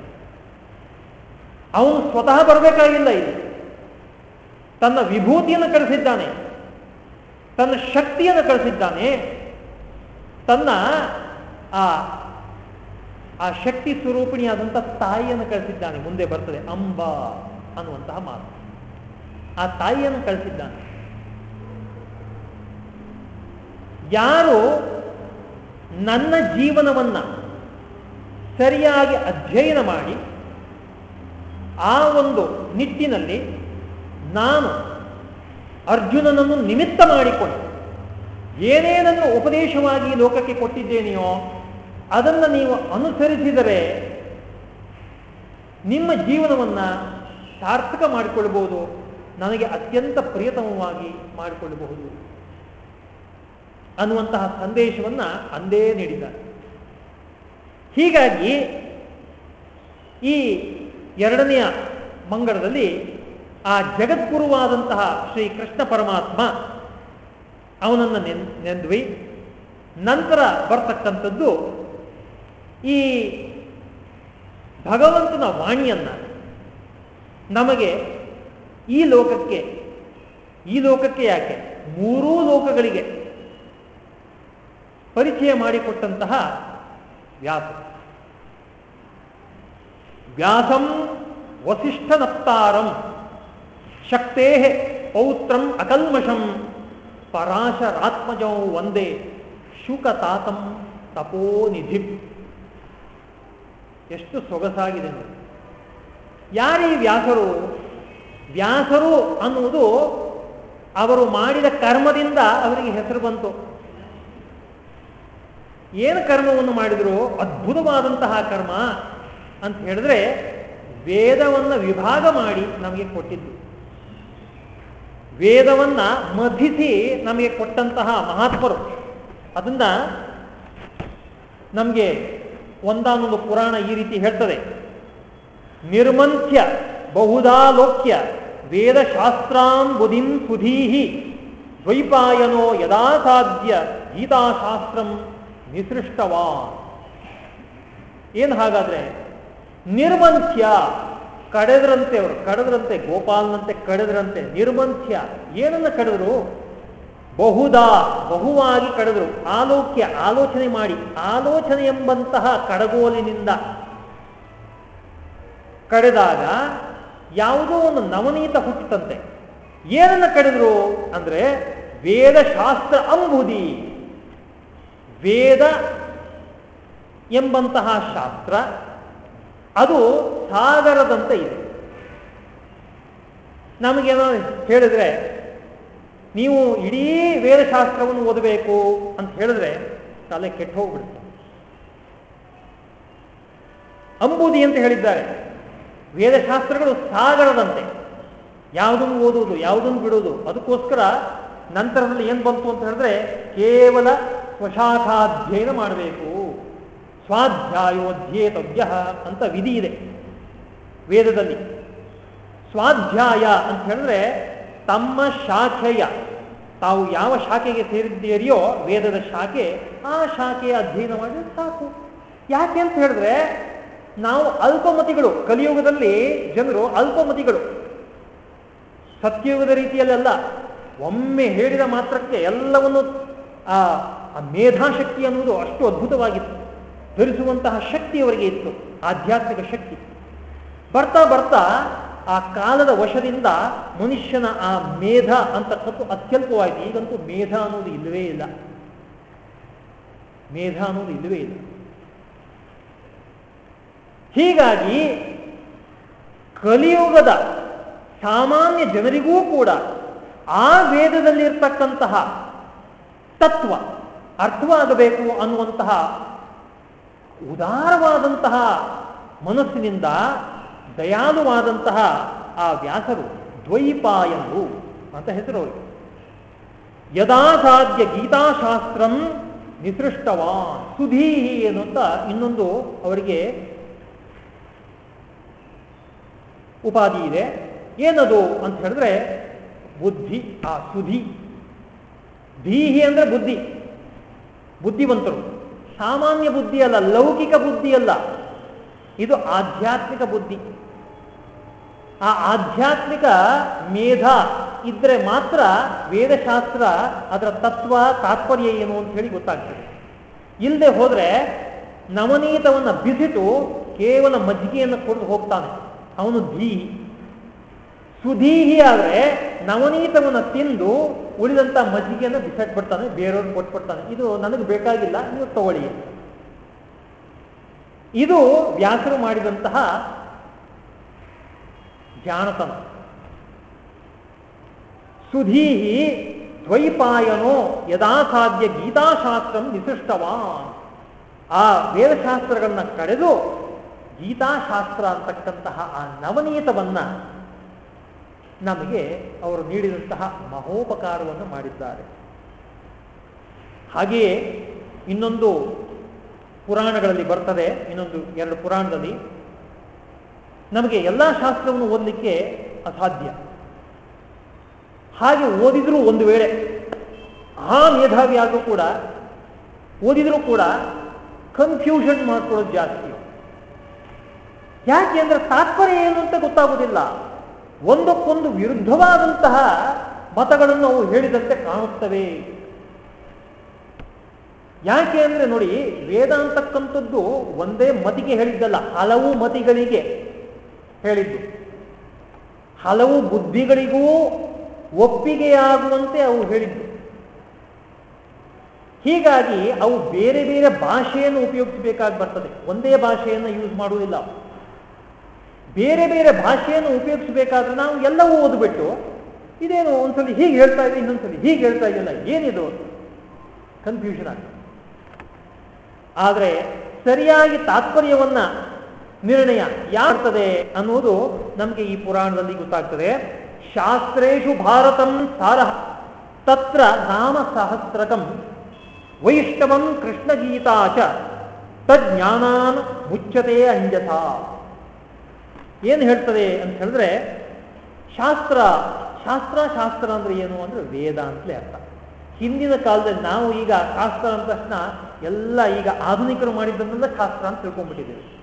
ಅವನು ಸ್ವತಃ ಬರಬೇಕಾಗಿಲ್ಲ ಇಲ್ಲಿ. ತನ್ನ ವಿಭೂತಿಯನ್ನು ಕಳಿಸಿದ್ದಾನೆ, ತನ್ನ ಶಕ್ತಿಯನ್ನು ಕಳಿಸಿದ್ದಾನೆ, ತನ್ನ ಆ ಆ ಶಕ್ತಿ ಸ್ವರೂಪಿಣಿಯಾದಂಥ ತಾಯಿಯನ್ನು ಕಳಿಸಿದ್ದಾನೆ, ಮುಂದೆ ಬರ್ತದೆ ಅಂಬ ಅನ್ನುವಂತಹ ಮಾತು. ಆ ತಾಯಿಯನ್ನು ಕಳಿಸಿದ್ದಾನೆ. ಯಾರು ನನ್ನ ಜೀವನವನ್ನು ಸರಿಯಾಗಿ ಅಧ್ಯಯನ ಮಾಡಿ ಆ ಒಂದು ನಿಟ್ಟಿನಲ್ಲಿ ನಾನು ಅರ್ಜುನನನ್ನು ನಿಮಿತ್ತ ಮಾಡಿಕೊಂಡು ಏನೇನನ್ನು ಉಪದೇಶವಾಗಿ ಲೋಕಕ್ಕೆ ಕೊಟ್ಟಿದ್ದೇನೆಯೋ ಅದನ್ನು ನೀವು ಅನುಸರಿಸಿದರೆ ನಿಮ್ಮ ಜೀವನವನ್ನು ಸಾರ್ಥಕ ಮಾಡಿಕೊಳ್ಳಬಹುದು ನನಗೆ ಅತ್ಯಂತ ಪ್ರಿಯತಮವಾಗಿ ಮಾಡಿಕೊಳ್ಳಬಹುದು ಅನ್ನುವಂತಹ ಸಂದೇಶವನ್ನ ಅಂದೇ ನೀಡಿದ್ದಾರೆ. ಹೀಗಾಗಿ ಈ ಎರಡನೆಯ ಮಂಗಳದಲ್ಲಿ ಆ ಜಗದ್ಗುರುವಾದಂತಹ ಶ್ರೀ ಕೃಷ್ಣ ಪರಮಾತ್ಮ ಅವನನ್ನು ನೆನ್ ನೆಂದ್ವಿ ನಂತರ ಬರ್ತಕ್ಕಂಥದ್ದು ಈ ಭಗವಂತನ ವಾಣಿಯನ್ನು ನಮಗೆ ಈ ಲೋಕಕ್ಕೆ ಈ ಲೋಕಕ್ಕೆ ಯಾಕೆ? ಮೂರೂ ಲೋಕಗಳಿಗೆ ಪರಿಚಯ ಮಾಡಿಕೊಟ್ಟಂತಹ ವ್ಯಾಸ. ವ್ಯಾಸಂ ವಸಿಷ್ಠನಪ್ತಾರಂ ಶಕ್ತೇ ಪೌತ್ರಂ ಅಕಲ್ಮಷಂ ಪರಾಶರಾತ್ಮಜೌ ಒಂದೇ ಶುಕತಾತಂ ತಪೋನಿಧಿ. ಎಷ್ಟು ಸೊಗಸಾಗಿದೆ ಯಾರೇ ವ್ಯಾಸರು? ವ್ಯಾಸರು ಅನ್ನುವುದು ಅವರು ಮಾಡಿದ ಕರ್ಮದಿಂದ ಅವರಿಗೆ ಹೆಸರು ಬಂತು. ಏನು ಕರ್ಮವನ್ನು ಮಾಡಿದ್ರು ಅದ್ಭುತವಾದಂತಹ ಕರ್ಮ ಅಂತ ಹೇಳಿದ್ರೆ ವೇದವನ್ನ ವಿಭಾಗ ಮಾಡಿ ನಮಗೆ ಕೊಟ್ಟಿದ್ದು. ವೇದವನ್ನ ಮಧಿಸಿ ನಮಗೆ ಕೊಟ್ಟಂತಹ ಮಹಾತ್ಮರು. ಅದನ್ನ ನಮಗೆ ಒಂದಾನೊಂದು ಪುರಾಣ ಈ ರೀತಿ ಹೇಳ್ತದೆ. ನಿರ್ಮಂಥ್ಯ ಬಹುಧಾಲೋಕ್ಯ ವೇದಶಾಸ್ತ್ರಾಂಬುಧಿಂ ಸುಧೀಹಿ ದ್ವೈಪಾಯನೋ ಯದಾ ಸಾಧ್ಯ ಗೀತಾಶಾಸ್ತ್ರಂ ನಿಸೃಷ್ಟವಾ ಏನು ಹಾಗಾದ್ರೆ, ನಿರ್ಮಂಥ್ಯ ಕಡೆದ್ರಂತೆ ಅವರು, ಕಡದ್ರಂತೆ ಗೋಪಾಲನಂತೆ ಕಡೆದ್ರಂತೆ ನಿರ್ಮಂಥ್ಯ, ಏನನ್ನ ಕಡಿದ್ರು? ಬಹುದಾ, ಬಹುವಾಗಿ ಕಡೆದ್ರು. ಆಲೋಕ್ಯ, ಆಲೋಚನೆ ಮಾಡಿ, ಆಲೋಚನೆ ಎಂಬಂತಹ ಕಡಗೋಲಿನಿಂದ ಕಡೆದಾಗ ಯಾವುದೋ ಒಂದು ನವನೀತ ಹುಟ್ಟಿತಂತೆ. ಏನನ್ನ ಕಡೆದ್ರು? ಅಂದ್ರೆ ವೇದಶಾಸ್ತ್ರ ಅಂಬುದಿ. ವೇದ ಎಂಬಂತಹ ಶಾಸ್ತ್ರ, ಅದು ಸಾಗರದಂತೆ ಇದೆ. ನಮಗೇನೋ ಹೇಳಿದ್ರೆ, ನೀವು ಇಡೀ ವೇದಶಾಸ್ತ್ರವನ್ನು ಓದಬೇಕು ಅಂತ ಹೇಳಿದ್ರೆ ತಲೆ ಕೆಟ್ಟು ಹೋಗ್ಬಿಡುತ್ತೆ. ಅಂಬುದಿ ಅಂತ ಹೇಳಿದ್ದಾರೆ. ವೇದಶಾಸ್ತ್ರಗಳು ಸಾಗರದಂತೆ. ಯಾವುದನ್ನು ಓದುವುದು, ಯಾವುದನ್ನು ಬಿಡುವುದು, ಅದಕ್ಕೋಸ್ಕರ ನಂತರದಲ್ಲಿ ಏನು ಬಂತು ಅಂತ ಹೇಳಿದ್ರೆ ಕೇವಲ ಸ್ವಶಾಖಾಧ್ಯಯನ ಮಾಡಬೇಕು. ಸ್ವಾಧ್ಯಾಯೋಧ್ಯೇತವ್ಯ ಅಂತ ವಿಧಿ ಇದೆ ವೇದದಲ್ಲಿ. ಸ್ವಾಧ್ಯಾಯ ಅಂತ ಹೇಳಿದ್ರೆ ತಮ್ಮ ಶಾಖೆಯ, ತಾವು ಯಾವ ಶಾಖೆಗೆ ಸೇರಿದ್ದೀರಿಯೋ ವೇದದ ಶಾಖೆ, ಆ ಶಾಖೆಯ ಅಧ್ಯಯನ ಮಾಡಿದ್ರೆ ಸಾಕು. ಯಾಕೆ ಅಂತ ಹೇಳಿದ್ರೆ ನಾವು ಅಲ್ಪಮತಿಗಳು, ಕಲಿಯುಗದಲ್ಲಿ ಜನರು ಅಲ್ಪಮತಿಗಳು. ಸತ್ಯಯುಗದ ರೀತಿಯಲ್ಲೆಲ್ಲ ಒಮ್ಮೆ ಹೇಳಿದ ಮಾತ್ರಕ್ಕೆ ಎಲ್ಲವನ್ನು, ಆ ಮೇಧಾಶಕ್ತಿ ಅನ್ನುವುದು ಅಷ್ಟು ಅದ್ಭುತವಾಗಿತ್ತು. ಧರಿಸುವಂತಹ ಶಕ್ತಿ ಅವರಿಗೆ ಇತ್ತು, ಆಧ್ಯಾತ್ಮಿಕ ಶಕ್ತಿ. ಬರ್ತಾ ಬರ್ತಾ ಆ ಕಾಲದ ವಶದಿಂದ ಮನುಷ್ಯನ ಆ ಮೇಧ ಅಂತಕ್ಕಂಥ ಅತ್ಯಲ್ಪವಾಯಿತು ಈಗಂತೂ ಮೇಧ ಅನ್ನೋದು ಇಲ್ಲವೇ ಇಲ್ಲ. ಮೇಧ ಅನ್ನೋದು ಇಲ್ಲವೇ ಇಲ್ಲ. ಹೀಗಾಗಿ ಕಲಿಯುಗದ ಸಾಮಾನ್ಯ ಜನರಿಗೂ ಕೂಡ ಆ ವೇದದಲ್ಲಿರ್ತಕ್ಕಂತಹ ತತ್ವ ಅರ್ಥವಾಗಬೇಕು ಅನ್ನುವಂತಹ ಉದಾರವಾದಂತಹ ಮನಸ್ಸಿನಿಂದ ದಯಾಳುವಾದಂತಹ ಆ ವ್ಯಾಸರು ದ್ವೈಪಾಯನು ಅಂತ ಹೆಸರು ಅವರಿಗೆ ಯದಾಸಾಧ್ಯ ಗೀತಾಶಾಸ್ತ್ರಂ ನಿಸೃಷ್ಟವಾನ್, ಸುಧೀಹಿ ಎನ್ನುವಂತ ಇನ್ನೊಂದು ಅವರಿಗೆ ಉಪಾಧಿ ಇದೆ. ಏನದು ಅಂತ ಹೇಳಿದ್ರೆ ಬುದ್ಧಿ, ಆ ಸುಧಿ. ಧೀಹಿ ಅಂದ್ರೆ ಬುದ್ಧಿ. ಬುದ್ಧಿವಂತರು. ಸಾಮಾನ್ಯ ಬುದ್ಧಿ ಅಲ್ಲ, ಲೌಕಿಕ ಬುದ್ಧಿ ಅಲ್ಲ. ಇದು ಆಧ್ಯಾತ್ಮಿಕ ಬುದ್ಧಿ. ಆ ಆಧ್ಯಾತ್ಮಿಕ ಮೇಧ ಇದ್ರೆ ಮಾತ್ರ ವೇದಶಾಸ್ತ್ರ ಅದರ ತತ್ವ, ತಾತ್ಪರ್ಯ ಏನು ಅಂತ ಹೇಳಿ ಗೊತ್ತಾಗ್ತದೆ. ಇಲ್ಲದೆ ಹೋದ್ರೆ ನವನೀತವನ್ನ ಬಿಸಿಟು ಕೇವಲ ಮಜ್ಜಿಗೆಯನ್ನು ಕೊಡ್ದು ಹೋಗ್ತಾನೆ. ಅವನು ಧೀಹಿ ಸುಧೀಹಿ ಆದ್ರೆ ನವನೀತವನ್ನ ತಿಂದು ಉಳಿದಂತ ಮಜ್ಜಿಗೆಯನ್ನು ಬಿಸಾಟ್ಬಿಡ್ತಾನೆ ಬೇರೆಯವ್ರಿಗೆ ಕೊಟ್ಬಿಡ್ತಾನೆ. ಇದು ನನಗೆ ಬೇಕಾಗಿಲ್ಲ, ನೀವು ತಗೊಳ್ಳಿ ಇದು ವ್ಯಾಸರು ಮಾಡಿದಂತಹ ಜಾಣತನ ಸುಧೀಹಿ ದ್ವೈಪಾಯನೋ ಯಥಾಸಾಧ್ಯ ಗೀತಾಶಾಸ್ತ್ರ ನಿಸೃಷ್ಟವಾನ್. ಆ ವೇದಶಾಸ್ತ್ರಗಳನ್ನ ಕಳೆದು ಗೀತಾಶಾಸ್ತ್ರ ಅಂತಕ್ಕಂತಹ ಆ ನವನೀತವನ್ನ ನಮಗೆ ಅವರು ನೀಡಿದಂತಹ ಮಹೋಪಕಾರವನ್ನು ಮಾಡಿದ್ದಾರೆ. ಹಾಗೆಯೇ ಇನ್ನೊಂದು ಪುರಾಣಗಳಲ್ಲಿ ಬರ್ತದೆ, ಇನ್ನೊಂದು ಎರಡು ಪುರಾಣದಲ್ಲಿ. ನಮಗೆ ಎಲ್ಲ ಶಾಸ್ತ್ರವನ್ನು ಓದಲಿಕ್ಕೆ ಅಸಾಧ್ಯ. ಹಾಗೆ ಓದಿದರೂ ಒಂದು ವೇಳೆ ಆ ಮೇಧಾವಿಯಾಗೂ ಕೂಡ, ಓದಿದರೂ ಕೂಡ ಕನ್ಫ್ಯೂಷನ್ ಮಾಡ್ಕೊಳ್ಳೋದು ಜಾಸ್ತಿ. ಯಾಕೆ ಅಂದ್ರೆ ತಾತ್ಪರ್ಯ ಏನು ಅಂತ ಗೊತ್ತಾಗುವುದಿಲ್ಲ ಒಂದಕ್ಕೊಂದು ವಿರುದ್ಧವಾದಂತಹ ಮತಗಳನ್ನು ಅವು ಹೇಳಿದಂತೆ ಕಾಣುತ್ತವೆ. ಯಾಕೆ ಅಂದ್ರೆ ನೋಡಿ ವೇದ ಅಂತಕ್ಕಂಥದ್ದು ಒಂದೇ ಮತಿಗೆ ಹೇಳಿದ್ದಲ್ಲ, ಹಲವು ಮತಿಗಳಿಗೆ ಹೇಳಿದ್ದು. ಹಲವು ಬುದ್ಧಿಗಳಿಗೂ ಒಪ್ಪಿಗೆಯಾಗುವಂತೆ ಅವು ಹೇಳಿದ್ದು. ಹೀಗಾಗಿ ಅವು ಬೇರೆ ಬೇರೆ ಭಾಷೆಯನ್ನು ಉಪಯೋಗಿಸಬೇಕಾಗಿ ಬರ್ತದೆ. ಒಂದೇ ಭಾಷೆಯನ್ನು ಯೂಸ್ ಮಾಡುವುದಿಲ್ಲ. ಬೇರೆ ಬೇರೆ ಭಾಷೆಯನ್ನು ಉಪಯೋಗಿಸಬೇಕಾದ್ರೆ ನಾವು ಎಲ್ಲವೂ ಓದ್ಬಿಟ್ಟು ಇದೇನು ಒಂದ್ಸಲಿ ಹೀಗೆ ಹೇಳ್ತಾ ಇದೆ, ಇನ್ನೊಂದ್ಸಲಿ ಹೀಗೆ ಹೇಳ್ತಾ ಇದೆಯಲ್ಲ ಏನಿದು? ಕನ್ಫ್ಯೂಷನ್ ಆಗ್ತದೆ. ಆದರೆ ಸರಿಯಾಗಿ ತಾತ್ಪರ್ಯವನ್ನ ನಿರ್ಣಯ ಯಾರ್ತದೆ ಅನ್ನುವುದು ನಮಗೆ ಈ ಪುರಾಣದಲ್ಲಿ ಗೊತ್ತಾಗ್ತದೆ. ಶಾಸ್ತ್ರೇಶು ಭಾರತಂ ಸಾರ, ತತ್ರ ನಾಮ ಸಹಸ್ರಕಂ, ವೈಷ್ಣವಂ ಚ, ತಜ್ಞಾನಾನ್ ಮುಚ್ಚತೆ ಅಂಜಸ ಏನು ಹೇಳ್ತದೆ ಅಂತ ಹೇಳಿದ್ರೆ, ಶಾಸ್ತ್ರ ಶಾಸ್ತ್ರ ಶಾಸ್ತ್ರ ಅಂದ್ರೆ ಏನು ಅಂದ್ರೆ ವೇದ ಅಂತಲೇ ಅರ್ಥ. ಹಿಂದಿನ ಕಾಲದಲ್ಲಿ ನಾವು ಈಗ ಶಾಸ್ತ್ರ ಅಂದ ತಕ್ಷಣ ಎಲ್ಲ ಈಗ ಆಧುನಿಕರು ಮಾಡಿದ್ದನ್ನೆಲ್ಲ ಶಾಸ್ತ್ರ ಅಂತ ತಿಳ್ಕೊಂಡ್ಬಿಟ್ಟಿದ್ದೇವೆ.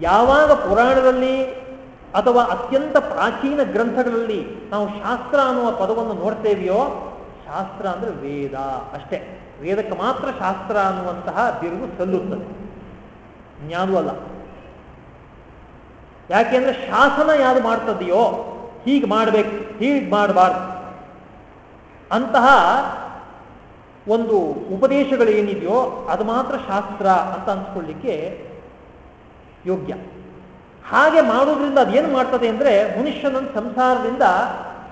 ಯಾವಾಗ ಪುರಾಣದಲ್ಲಿ ಅಥವಾ ಅತ್ಯಂತ ಪ್ರಾಚೀನ ಗ್ರಂಥಗಳಲ್ಲಿ ನಾವು ಶಾಸ್ತ್ರ ಅನ್ನುವ ಪದವನ್ನು ನೋಡ್ತೇವೆಯೋ ಶಾಸ್ತ್ರ ಅಂದ್ರೆ ವೇದ ಅಷ್ಟೇ. ವೇದಕ್ಕೆ ಮಾತ್ರ ಶಾಸ್ತ್ರ ಅನ್ನುವಂತಹ ಬಿರುದು ಸಲ್ಲುತ್ತದೆ. ಜ್ಞಾನವೂ ಅಲ್ಲ ಯಾಕೆಂದ್ರೆ ಶಾಸನ ಯಾವುದು ಮಾಡ್ತದೆಯೋ ಹೀಗೆ ಮಾಡಬೇಕು, ಹೀಗೆ ಮಾಡಬಾರ್ದು. ಅಂತಹ ಒಂದು ಉಪದೇಶಗಳು ಏನಿದೆಯೋ ಅದು ಮಾತ್ರ ಶಾಸ್ತ್ರ ಅಂತ ಅನ್ಸ್ಕೊಳ್ಳಿಕ್ಕೆ ಯೋಗ್ಯ. ಹಾಗೆ ಮಾಡೋದ್ರಿಂದ ಅದೇನು ಮಾಡ್ತದೆ ಅಂದ್ರೆ ಮನುಷ್ಯನ ಸಂಸಾರದಿಂದ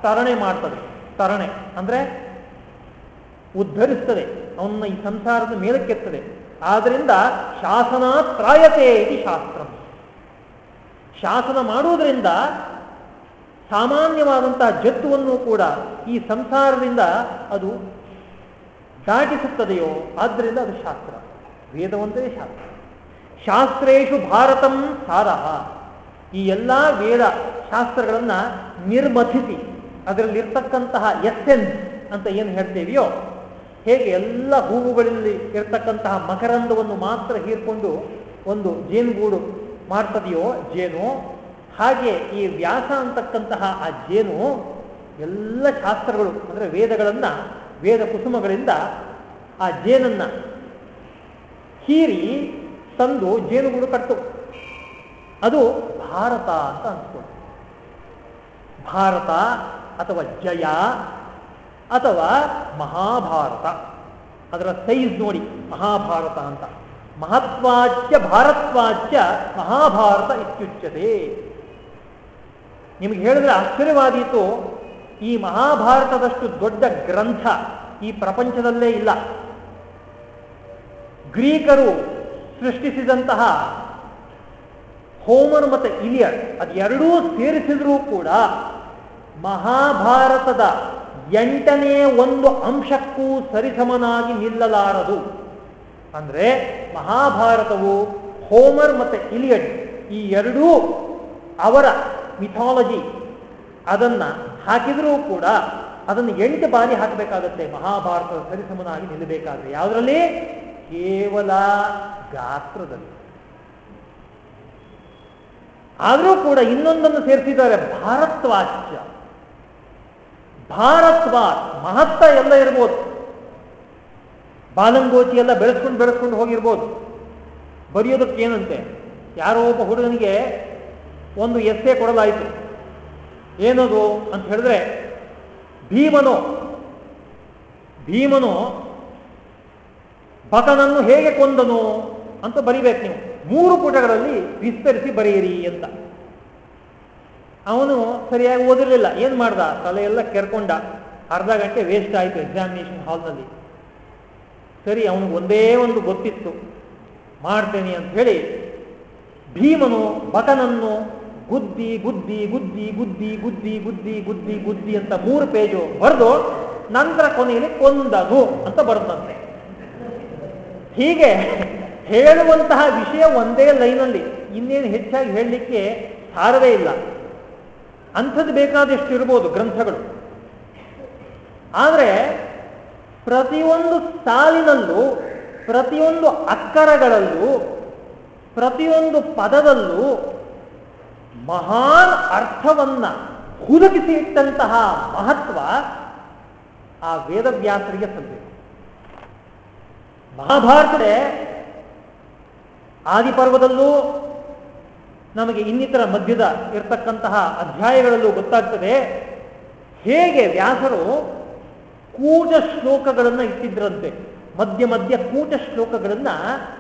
ತರಣೆ ಮಾಡ್ತದೆ. ತರಣೆ ಅಂದ್ರೆ ಉದ್ಧರಿಸ್ತದೆ ಅವನ್ನ ಈ ಸಂಸಾರದ ಮೇಲಕ್ಕೆತ್ತದೆ. ಆದ್ರಿಂದ ಶಾಸನ ತ್ರಾಯತೆ ಇದು ಶಾಸ್ತ್ರ. ಶಾಸನ ಮಾಡುವುದರಿಂದ ಸಾಮಾನ್ಯವಾದಂತಹ ಜತ್ತುವನ್ನು ಕೂಡ ಈ ಸಂಸಾರದಿಂದ ಅದು ದಾಟಿಸುತ್ತದೆಯೋ, ಆದ್ದರಿಂದ ಅದು ಶಾಸ್ತ್ರ. ವೇದವಂತೇ ಶಾಸ್ತ್ರ. ಶಾಸ್ತ್ರೇಶು ಭಾರತಂ ಸಾರಹ ಈ ಎಲ್ಲ ವೇದ ಶಾಸ್ತ್ರಗಳನ್ನು ನಿರ್ಮಥಿಸಿ, ಅದರಲ್ಲಿರ್ತಕ್ಕಂತಹ ಎಸ್ಸೆನ್ಸ್ ಅಂತ ಏನು ಹೇಳ್ತೇವೆಯೋ, ಹೇಗೆ ಎಲ್ಲ ಹೂವುಗಳಲ್ಲಿ ಇರ್ತಕ್ಕಂತಹ ಮಕರಂದವನ್ನು ಮಾತ್ರ ಹೀರ್ಕೊಂಡು ಒಂದು ಜೇನುಗೂಡು ಮಾಡ್ತದೆಯೋ ಜೇನು? ಹಾಗೆ ಈ ವ್ಯಾಸ ಅಂತಕ್ಕಂತಹ ಆ ಜೇನು ಎಲ್ಲ ಶಾಸ್ತ್ರಗಳು, ಅಂದರೆ ವೇದಗಳನ್ನ, ವೇದ ಕುಸುಮಗಳಿಂದ ಆ ಜೇನನ್ನ ಹೀರಿ ತಂದು ಜೇನುಗೂಡು ಕಟ್ಟು ಅದು ಭಾರತ ಅಂತ ಅನ್ಸ್ಕೊಂಡು ಭಾರತ ಅಥವಾ ಜಯ ಅಥವಾ ಮಹಾಭಾರತ. ಅದರ ಸೈಜ್ ನೋಡಿ, ಮಹಾಭಾರತ ಅಂತ. ಮಹತ್ವಾಚ್ಯ ಭಾರತ್ವಾಚ್ಯ ಮಹಾಭಾರತ ಇತ್ಯುಚ್ಯತೆ. ನಿಮ್ಗೆ ಹೇಳಿದ್ರೆ ಆಶ್ಚರ್ಯವಾದೀತು. ಈ ಮಹಾಭಾರತದಷ್ಟು ದೊಡ್ಡ ಗ್ರಂಥ ಈ ಪ್ರಪಂಚದಲ್ಲೇ ಇಲ್ಲ. ಗ್ರೀಕರು ಸೃಷ್ಟಿಸಿದಂತಹ ಹೋಮರ್ ಮತ್ತು ಇಲಿಯರ್ ಅದು ಎರಡೂ ಸೇರಿಸಿದ್ರೂ ಕೂಡ ಮಹಾಭಾರತದ ಎಂಟನೇ ಒಂದು ಅಂಶಕ್ಕೂ ಸರಿಸಮನಾಗಿ ನಿಲ್ಲಲಾರದು. ಅಂದ್ರೆ ಮಹಾಭಾರತವು ಹೋಮರ್ ಮತ್ತು ಇಲಿಯಡ್ ಈ ಎರಡೂ ಅವರ ಮಿಥಾಲಜಿ ಅದನ್ನ ಹಾಕಿದರೂ ಕೂಡ ಅದನ್ನು ಎಂಟು ಬಾರಿ ಹಾಕಬೇಕಾಗತ್ತೆ ಮಹಾಭಾರತದ ಸರಿಸಮನಾಗಿ ನಿಲ್ಲಬೇಕಾದ್ರೆ. ಯಾವುದರಲ್ಲಿ? ಕೇವಲ ಗಾತ್ರದಲ್ಲಿ. ಆದರೂ ಕೂಡ ಇನ್ನೊಂದನ್ನು ಸೇರಿಸಿದ್ದಾರೆ ಭಾರತ್ವಾಚ್ಯ. ಭಾರತ್ವಾ ಮಹತ್ವ ಎಲ್ಲ ಇರ್ಬೋದು. ಬಾಲಂಗೋಚಿ ಎಲ್ಲ ಬೆಳೆಸ್ಕೊಂಡು ಬೆಳೆಸ್ಕೊಂಡು ಹೋಗಿರ್ಬೋದು. ಬರೆಯೋದಕ್ಕೆ ಏನಂತೆ? ಯಾರೋ ಒಬ್ಬ ಹುಡುಗನಿಗೆ ಒಂದು ಎಸ್ಸೆ ಕೊಡಲಾಯಿತು. ಏನದು ಅಂತ ಹೇಳಿದ್ರೆ, ಭೀಮನು ಭೀಮನು ಬಕನನ್ನು ಹೇಗೆ ಕೊಂದನು ಅಂತ ಬರಿಬೇಕು ನೀವು. ಮೂರು ಪುಟಗಳಲ್ಲಿ ವಿಸ್ತರಿಸಿ ಬರೆಯಿರಿ ಅಂತ. ಅವನು ಸರಿಯಾಗಿ ಓದಿರಲಿಲ್ಲ. ಏನು ಮಾಡ್ದ? ತಲೆಯೆಲ್ಲ ಕೆರ್ಕೊಂಡ. ಅರ್ಧ ಗಂಟೆ ವೇಸ್ಟ್ ಆಯಿತು ಎಕ್ಸಾಮಿನೇಷನ್ ಹಾಲ್ನಲ್ಲಿ ಸರಿ, ಅವನಿಗೆ ಒಂದೇ ಒಂದು ಗೊತ್ತಿತ್ತು. ಮಾಡ್ತೇನೆ ಅಂತ ಹೇಳಿ ಭೀಮನು ಬಕನನ್ನು ಗುದ್ದಿ ಗುದ್ದಿ ಗುದ್ದಿ ಗುದ್ದಿ ಗುದ್ದಿ ಗುದ್ದಿ ಗುದ್ದಿ ಗುದ್ದಿ ಅಂತ ಮೂರು ಪೇಜು ಬರೆದು ನಂತರ ಕೊನೆಯಲ್ಲಿ ಕೊಂದನು ಅಂತ ಬರೆದಂತೆ. ಹೀಗೆ ಹೇಳುವಂತಹ ವಿಷಯ ಒಂದೇ ಲೈನಲ್ಲಿ, ಇನ್ನೇನು ಹೆಚ್ಚಾಗಿ ಹೇಳಲಿಕ್ಕೆ ಸಾರವೇ ಇಲ್ಲ. ಅಂಥದ್ದು ಬೇಕಾದಷ್ಟು ಇರ್ಬೋದು ಗ್ರಂಥಗಳು. ಆದರೆ ಪ್ರತಿಯೊಂದು ಸಾಲಿನಲ್ಲೂ, ಪ್ರತಿಯೊಂದು ಅಕ್ಕರಗಳಲ್ಲೂ, ಪ್ರತಿಯೊಂದು ಪದದಲ್ಲೂ ಮಹಾನ್ ಅರ್ಥವನ್ನ ಹುದುಗಿಸಿ ಇಟ್ಟಂತಹ ಮಹತ್ವ ಆ ವೇದವ್ಯಾಸರಿಗೆ ಸಲ್ಲಬೇಕು ಮಹಾಭಾರತದ ಆದಿಪರ್ವದಲ್ಲೂ ನಮಗೆ ಇನ್ನಿತರ ಮಧ್ಯದ ಇರತಕ್ಕಂತಹ ಅಧ್ಯಾಯಗಳಲ್ಲೂ ಗೊತ್ತಾಗ್ತದೆ. ಹೇಗೆ ವ್ಯಾಸರು ಕೂಟ ಶ್ಲೋಕಗಳನ್ನು ಇಟ್ಟಿದ್ರಂತೆ. ಮಧ್ಯ ಮಧ್ಯ ಕೂಟ ಶ್ಲೋಕಗಳನ್ನ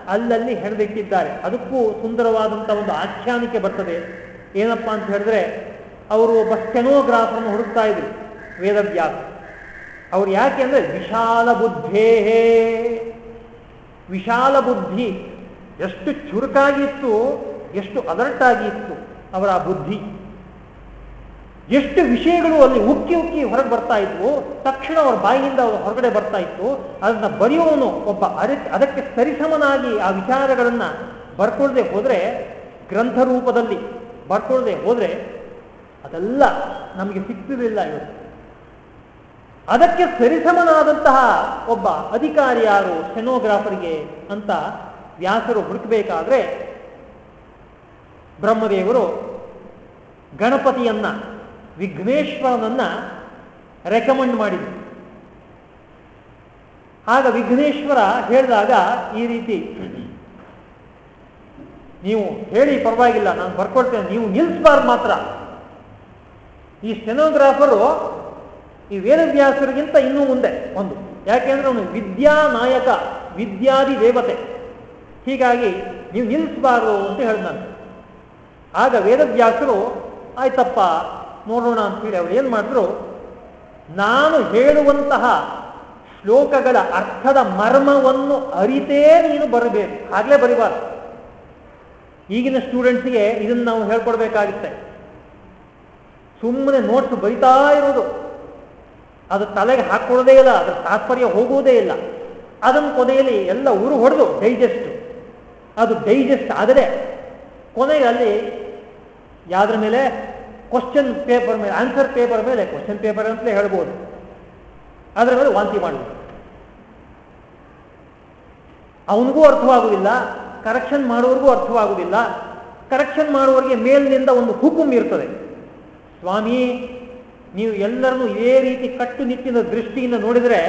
ಅಲ್ಲಲ್ಲಿ ಹೆಣೆದಿಟ್ಟಿದ್ದಾರೆ. ಅದಕ್ಕೂ ಸುಂದರವಾದಂಥ ಒಂದು ಆಖ್ಯಾನಿಕೆ ಬರ್ತದೆ. ಏನಪ್ಪಾ ಅಂತ ಹೇಳಿದ್ರೆ, ಅವರು ಒಬ್ಬ ಸ್ಟೆನೋಗ್ರಾಫರ್ನ ಹುಡುಕ್ತಾ ಇದ್ರು, ವೇದವ್ಯಾಸ. ಅವ್ರು ಯಾಕೆ ಅಂದರೆ, ವಿಶಾಲ ಬುದ್ಧೇಹೇ ವಿಶಾಲ ಬುದ್ಧಿ. ಎಷ್ಟು ಚುರುಕಾಗಿತ್ತು ಎಷ್ಟು ಅಲರ್ಟ್ ಆಗಿತ್ತು ಅವರ ಬುದ್ಧಿ. ಎಷ್ಟು ವಿಷಯಗಳು ಅಲ್ಲಿ ಉಕ್ಕಿ ಉಕ್ಕಿ ಹೊರಗೆ ಬರ್ತಾ ಇದ್ವು, ತಕ್ಷಣ ಅವರ ಬಾಯಿಯಿಂದ ಹೊರಗಡೆ ಬರ್ತಾ ಇತ್ತು, ಅದನ್ನ ಬರೆಯುವವನು ಒಬ್ಬ ಅದಕ್ಕೆ ಅದಕ್ಕೆ ಸರಿಸಮನಾಗಿ ಆ ವಿಚಾರಗಳನ್ನ ಬರ್ಕೊಳ್ಳದೆ ಹೋದ್ರೆ ಗ್ರಂಥ ರೂಪದಲ್ಲಿ ಬರ್ಕೊಳ್ಳದೆ ಹೋದ್ರೆ, ಅದೆಲ್ಲ ನಮಗೆ ಸಿಕ್ತಿರಲಿಲ್ಲ ಇವತ್ತು. ಅದಕ್ಕೆ ಸರಿಸಮನಾದಂತಹ ಒಬ್ಬ ಅಧಿಕಾರಿ ಯಾರು ಸೆನೋಗ್ರಾಫರ್ಗೆ ಅಂತ ವ್ಯಾಸರು ಹುಡುಕಬೇಕಾದ್ರೆ, ಬ್ರಹ್ಮದೇವರು ಗಣಪತಿಯನ್ನ ವಿಘ್ನೇಶ್ವರನನ್ನ ರೆಕಮೆಂಡ್ ಮಾಡಿದ್ರು ಆಗ ವಿಘ್ನೇಶ್ವರ ಹೇಳಿದಾಗ ಈ ರೀತಿ, ನೀವು ಹೇಳಿ ಪರವಾಗಿಲ್ಲ, ನಾನು ಬರ್ಕೊಡ್ತೇನೆ, ನೀವು ನಿಲ್ಲಿಸಬಾರ್ದು ಮಾತ್ರ. ಈ ಸ್ಟೆನೋಗ್ರಾಫರು ಈ ವೇದವ್ಯಾಸರಿಗಿಂತ ಇನ್ನೂ ಮುಂದೆ ಒಂದು. ಯಾಕೆಂದ್ರೆ ಅವನು ವಿದ್ಯಾ ನಾಯಕ, ವಿದ್ಯಾದಿ ದೇವತೆ. ಹೀಗಾಗಿ ನೀವು ನಿಲ್ಲಿಸಬಾರ್ದು ಅಂತ ಹೇಳಿದ ಆಗ ವೇದವ್ಯಾಸರು, ಆಯ್ತಪ್ಪ ನೋಡೋಣ ಅಂತ ಹೇಳಿ ಅವ್ರು ಏನು ಮಾಡಿದ್ರು? ನಾನು ಹೇಳುವಂತಹ ಶ್ಲೋಕಗಳ ಅರ್ಥದ ಮರ್ಮವನ್ನು ಅರಿತೇ ನೀನು ಬರಬೇಕು. ಆಗಲೇ ಬರಿಬಾರ್ದು ಈಗಿನ ಸ್ಟೂಡೆಂಟ್ಸ್ಗೆ ಇದನ್ನು ನಾವು ಹೇಳ್ಕೊಡ್ಬೇಕಾಗುತ್ತೆ. ಸುಮ್ಮನೆ ನೋಟ್ಸ್ ಬರಿತಾ ಇರೋದು. ಅದು ತಲೆಗೆ ಹಾಕೊಳ್ಳೋದೇ ಇಲ್ಲ, ಅದರ ತಾತ್ಪರ್ಯ ಹೋಗುವುದೇ ಇಲ್ಲ. ಅದನ್ನು ಕೊನೆಯಲ್ಲಿ ಎಲ್ಲ ಉರು ಹೊಡೆದು ಡೈಜೆಸ್ಟ್. ಅದು ಡೈಜೆಸ್ಟ್ ಆದರೆ ಕೊನೆಗೆ ಅಲ್ಲಿ ಯಾವ್ದ್ರ ಮೇಲೆ? ಕ್ವಶನ್ ಪೇಪರ್ ಮೇಲೆ ಆನ್ಸರ್ ಪೇಪರ್ ಮೇಲೆ ಕ್ವಶನ್ ಪೇಪರ್ ಅಂತಲೇ ಹೇಳ್ಬೋದು. ಅದರ ಮೇಲೆ ವಾಂತಿ ಮಾಡಬೇಕು ಅವನಿಗೂ ಅರ್ಥವಾಗುವುದಿಲ್ಲ ಕರೆಕ್ಷನ್ ಮಾಡುವವರಿಗೂ ಅರ್ಥವಾಗುವುದಿಲ್ಲ. ಕರೆಕ್ಷನ್ ಮಾಡುವವರಿಗೆ ಮೇಲಿನಿಂದ ಒಂದು ಹುಕುಂ ಇರ್ತದೆ. ಸ್ವಾಮಿ, ನೀವು ಎಲ್ಲರನ್ನು ಇದೇ ರೀತಿ ಕಟ್ಟುನಿಟ್ಟಿನ ದೃಷ್ಟಿಯಿಂದ ನೋಡಿದರೆ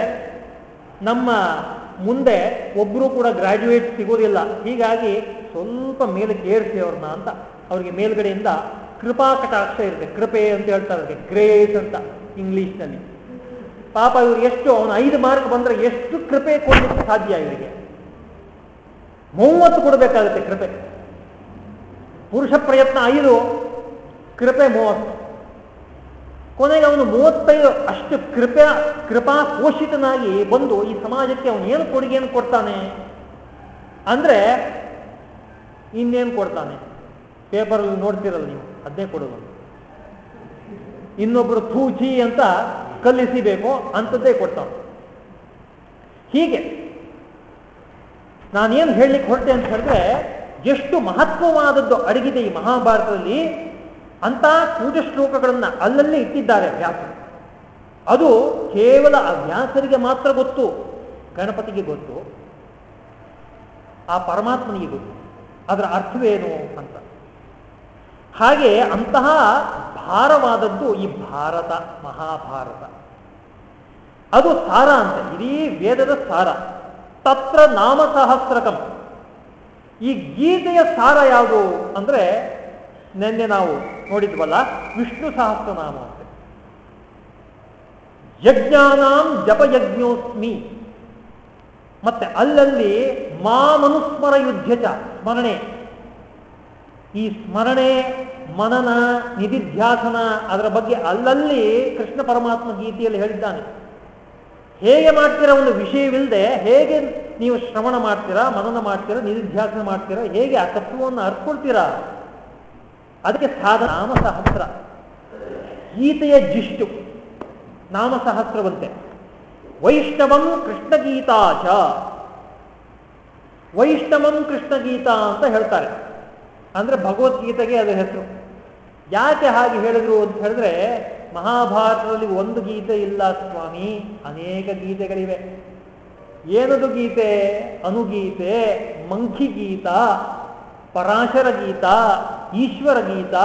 ನಮ್ಮ ಮುಂದೆ ಒಬ್ಬರು ಕೂಡ ಗ್ರಾಜ್ಯುಯೇಟ್ ಸಿಗೋದಿಲ್ಲ. ಹೀಗಾಗಿ ಸ್ವಲ್ಪ ಮೇಲೆ ಏರಿಸಿ ಅವ್ರನ್ನ ಅಂತ, ಅವರಿಗೆ ಮೇಲ್ಗಡೆಯಿಂದ ಕೃಪಾ ಕಟಾಕ್ಷ ಇರುತ್ತೆ. ಕೃಪೆ ಅಂತ ಹೇಳ್ತಾರೆ ಗ್ರೇಸ್ ಅಂತ ಇಂಗ್ಲಿಷ್ನಲ್ಲಿ ಪಾಪ ಇವ್ರು ಎಷ್ಟು, ಅವನು ಐದು ಮಾರ್ಕ್ ಬಂದ್ರೆ ಎಷ್ಟು ಕೃಪೆ ಕೊಡಲಿಕ್ಕೆ ಸಾಧ್ಯ ಇವರಿಗೆ? ಮೂವತ್ತು ಕೊಡಬೇಕಾಗುತ್ತೆ ಕೃಪೆ. ಪುರುಷ ಪ್ರಯತ್ನ ಐದು, ಕೃಪೆ ಮೂವತ್ತು. ಕೊನೆಗೆ ಅವನು ಮೂವತ್ತೈದು ಅಷ್ಟು ಕೃಪೆ, ಕೃಪಾ ಪೋಷಿತನಾಗಿ ಬಂದು ಈ ಸಮಾಜಕ್ಕೆ ಅವನು ಏನು ಕೊಡುಗೆಯನ್ನು ಕೊಡ್ತಾನೆ? ಅಂದ್ರೆ ಇನ್ನೇನು ಕೊಡ್ತಾನೆ? ಪೇಪರ್ ನೋಡ್ತಿರಲ್ಲ ನೀವು. ಅದೇ ಕೊಡೋದು. ಇನ್ನೊಬ್ಬರು ಥೂಚಿ ಅಂತ ಕಲ್ಲಿಸಿಬೇಕು ಅಂಥದ್ದೇ ಕೊಡ್ತಾನೆ ಹೀಗೆ ನಾನೇನು ಹೇಳಲಿಕ್ಕೆ ಹೊರಟೆ ಅಂತ ಹೇಳಿದ್ರೆ, ಎಷ್ಟು ಮಹತ್ವವಾದದ್ದು ಅಡಗಿದೆ ಈ ಮಹಾಭಾರತದಲ್ಲಿ, ಅಂತ ಪೂಜಾ ಶ್ಲೋಕಗಳನ್ನ ಅಲ್ಲಲ್ಲೇ ಇಟ್ಟಿದ್ದಾರೆ ವ್ಯಾಸರು. ಅದು ಕೇವಲ ಆ ವ್ಯಾಸರಿಗೆ ಮಾತ್ರ ಗೊತ್ತು, ಗಣಪತಿಗೆ ಗೊತ್ತು, ಆ ಪರಮಾತ್ಮನಿಗೆ ಗೊತ್ತು. ಅದರ ಅರ್ಥವೇನು ಅಂತ. ಹಾಗೆ ಅಂತಹ ಭಾರವಾದದ್ದು ಈ ಭಾರತ, ಮಹಾಭಾರತ. ಅದು ಸಾರ ಅಂತ, ಇಡೀ ವೇದದ ಸಾರ. ತತ್ರ ನಾಮ ಸಹಸ್ರಕಂ. ಈ ಗೀತೆಯ ಸಾರ ಯಾವುದು ಅಂದ್ರೆ, ನಿನ್ನೆ ನಾವು ನೋಡಿದ್ವಲ್ಲ, ವಿಷ್ಣು ಸಹಸ್ರನಾಮ ಅಂತ. ಯಜ್ಞಾನಾಂ ಜಪಯಜ್ಞೋಸ್ಮಿ. ಮತ್ತೆ ಅಲ್ಲಲ್ಲಿ ಮಾಮನುಸ್ಮರ ಯುದ್ಧ ಸ್ಮರಣೆ. ಈ ಸ್ಮರಣೆ, ಮನನ, ನಿಧಿಧ್ಯಾಸನ ಅದರ ಬಗ್ಗೆ ಅಲ್ಲಲ್ಲಿ ಕೃಷ್ಣ ಪರಮಾತ್ಮ ಗೀತೆಯಲ್ಲಿ ಹೇಳಿದ್ದಾನೆ. ಹೇಗೆ ಮಾಡ್ತೀರಾ ಒಂದು ವಿಷಯವಿಲ್ಲದೆ ಹೇಗೆ ನೀವು ಶ್ರವಣ ಮಾಡ್ತೀರಾ, ಮನನ ಮಾಡ್ತೀರಾ, ನಿಧಿಧ್ಯಾಸನ ಮಾಡ್ತೀರಾ, ಹೇಗೆ ಆ ತತ್ವವನ್ನು ಅರ್ಕೊಳ್ತೀರಾ? ಅದಕ್ಕೆ ಸಾಧ ನಾಮ ಸಹಸ್ರ ಗೀತೆಯ ಜಿಷ್ಟು ನಾಮ ಸಹಸ್ರವಂತೆ ವೈಷ್ಣವಂ ಕೃಷ್ಣ ಗೀತಾಚ ವೈಷ್ಣವಂ ಕೃಷ್ಣಗೀತಾ ಅಂತ ಹೇಳ್ತಾರೆ. ಅಂದ್ರೆ ಭಗವದ್ಗೀತೆಗೆ ಅದರ ಹೆಸರು. ಯಾಕೆ ಹಾಗೆ ಹೇಳಿದ್ರು ಅಂತ ಹೇಳಿದ್ರೆ, ಮಹಾಭಾರತದಲ್ಲಿ ಒಂದು ಗೀತೆ ಇಲ್ಲ ಸ್ವಾಮಿ, ಅನೇಕ ಗೀತೆಗಳಿವೆ. ಏನದು ಗೀತೆ? ಅನುಗೀತೆ ಮಂಖಿ ಗೀತ ಪರಾಶರ ಗೀತ ಈಶ್ವರ ಗೀತ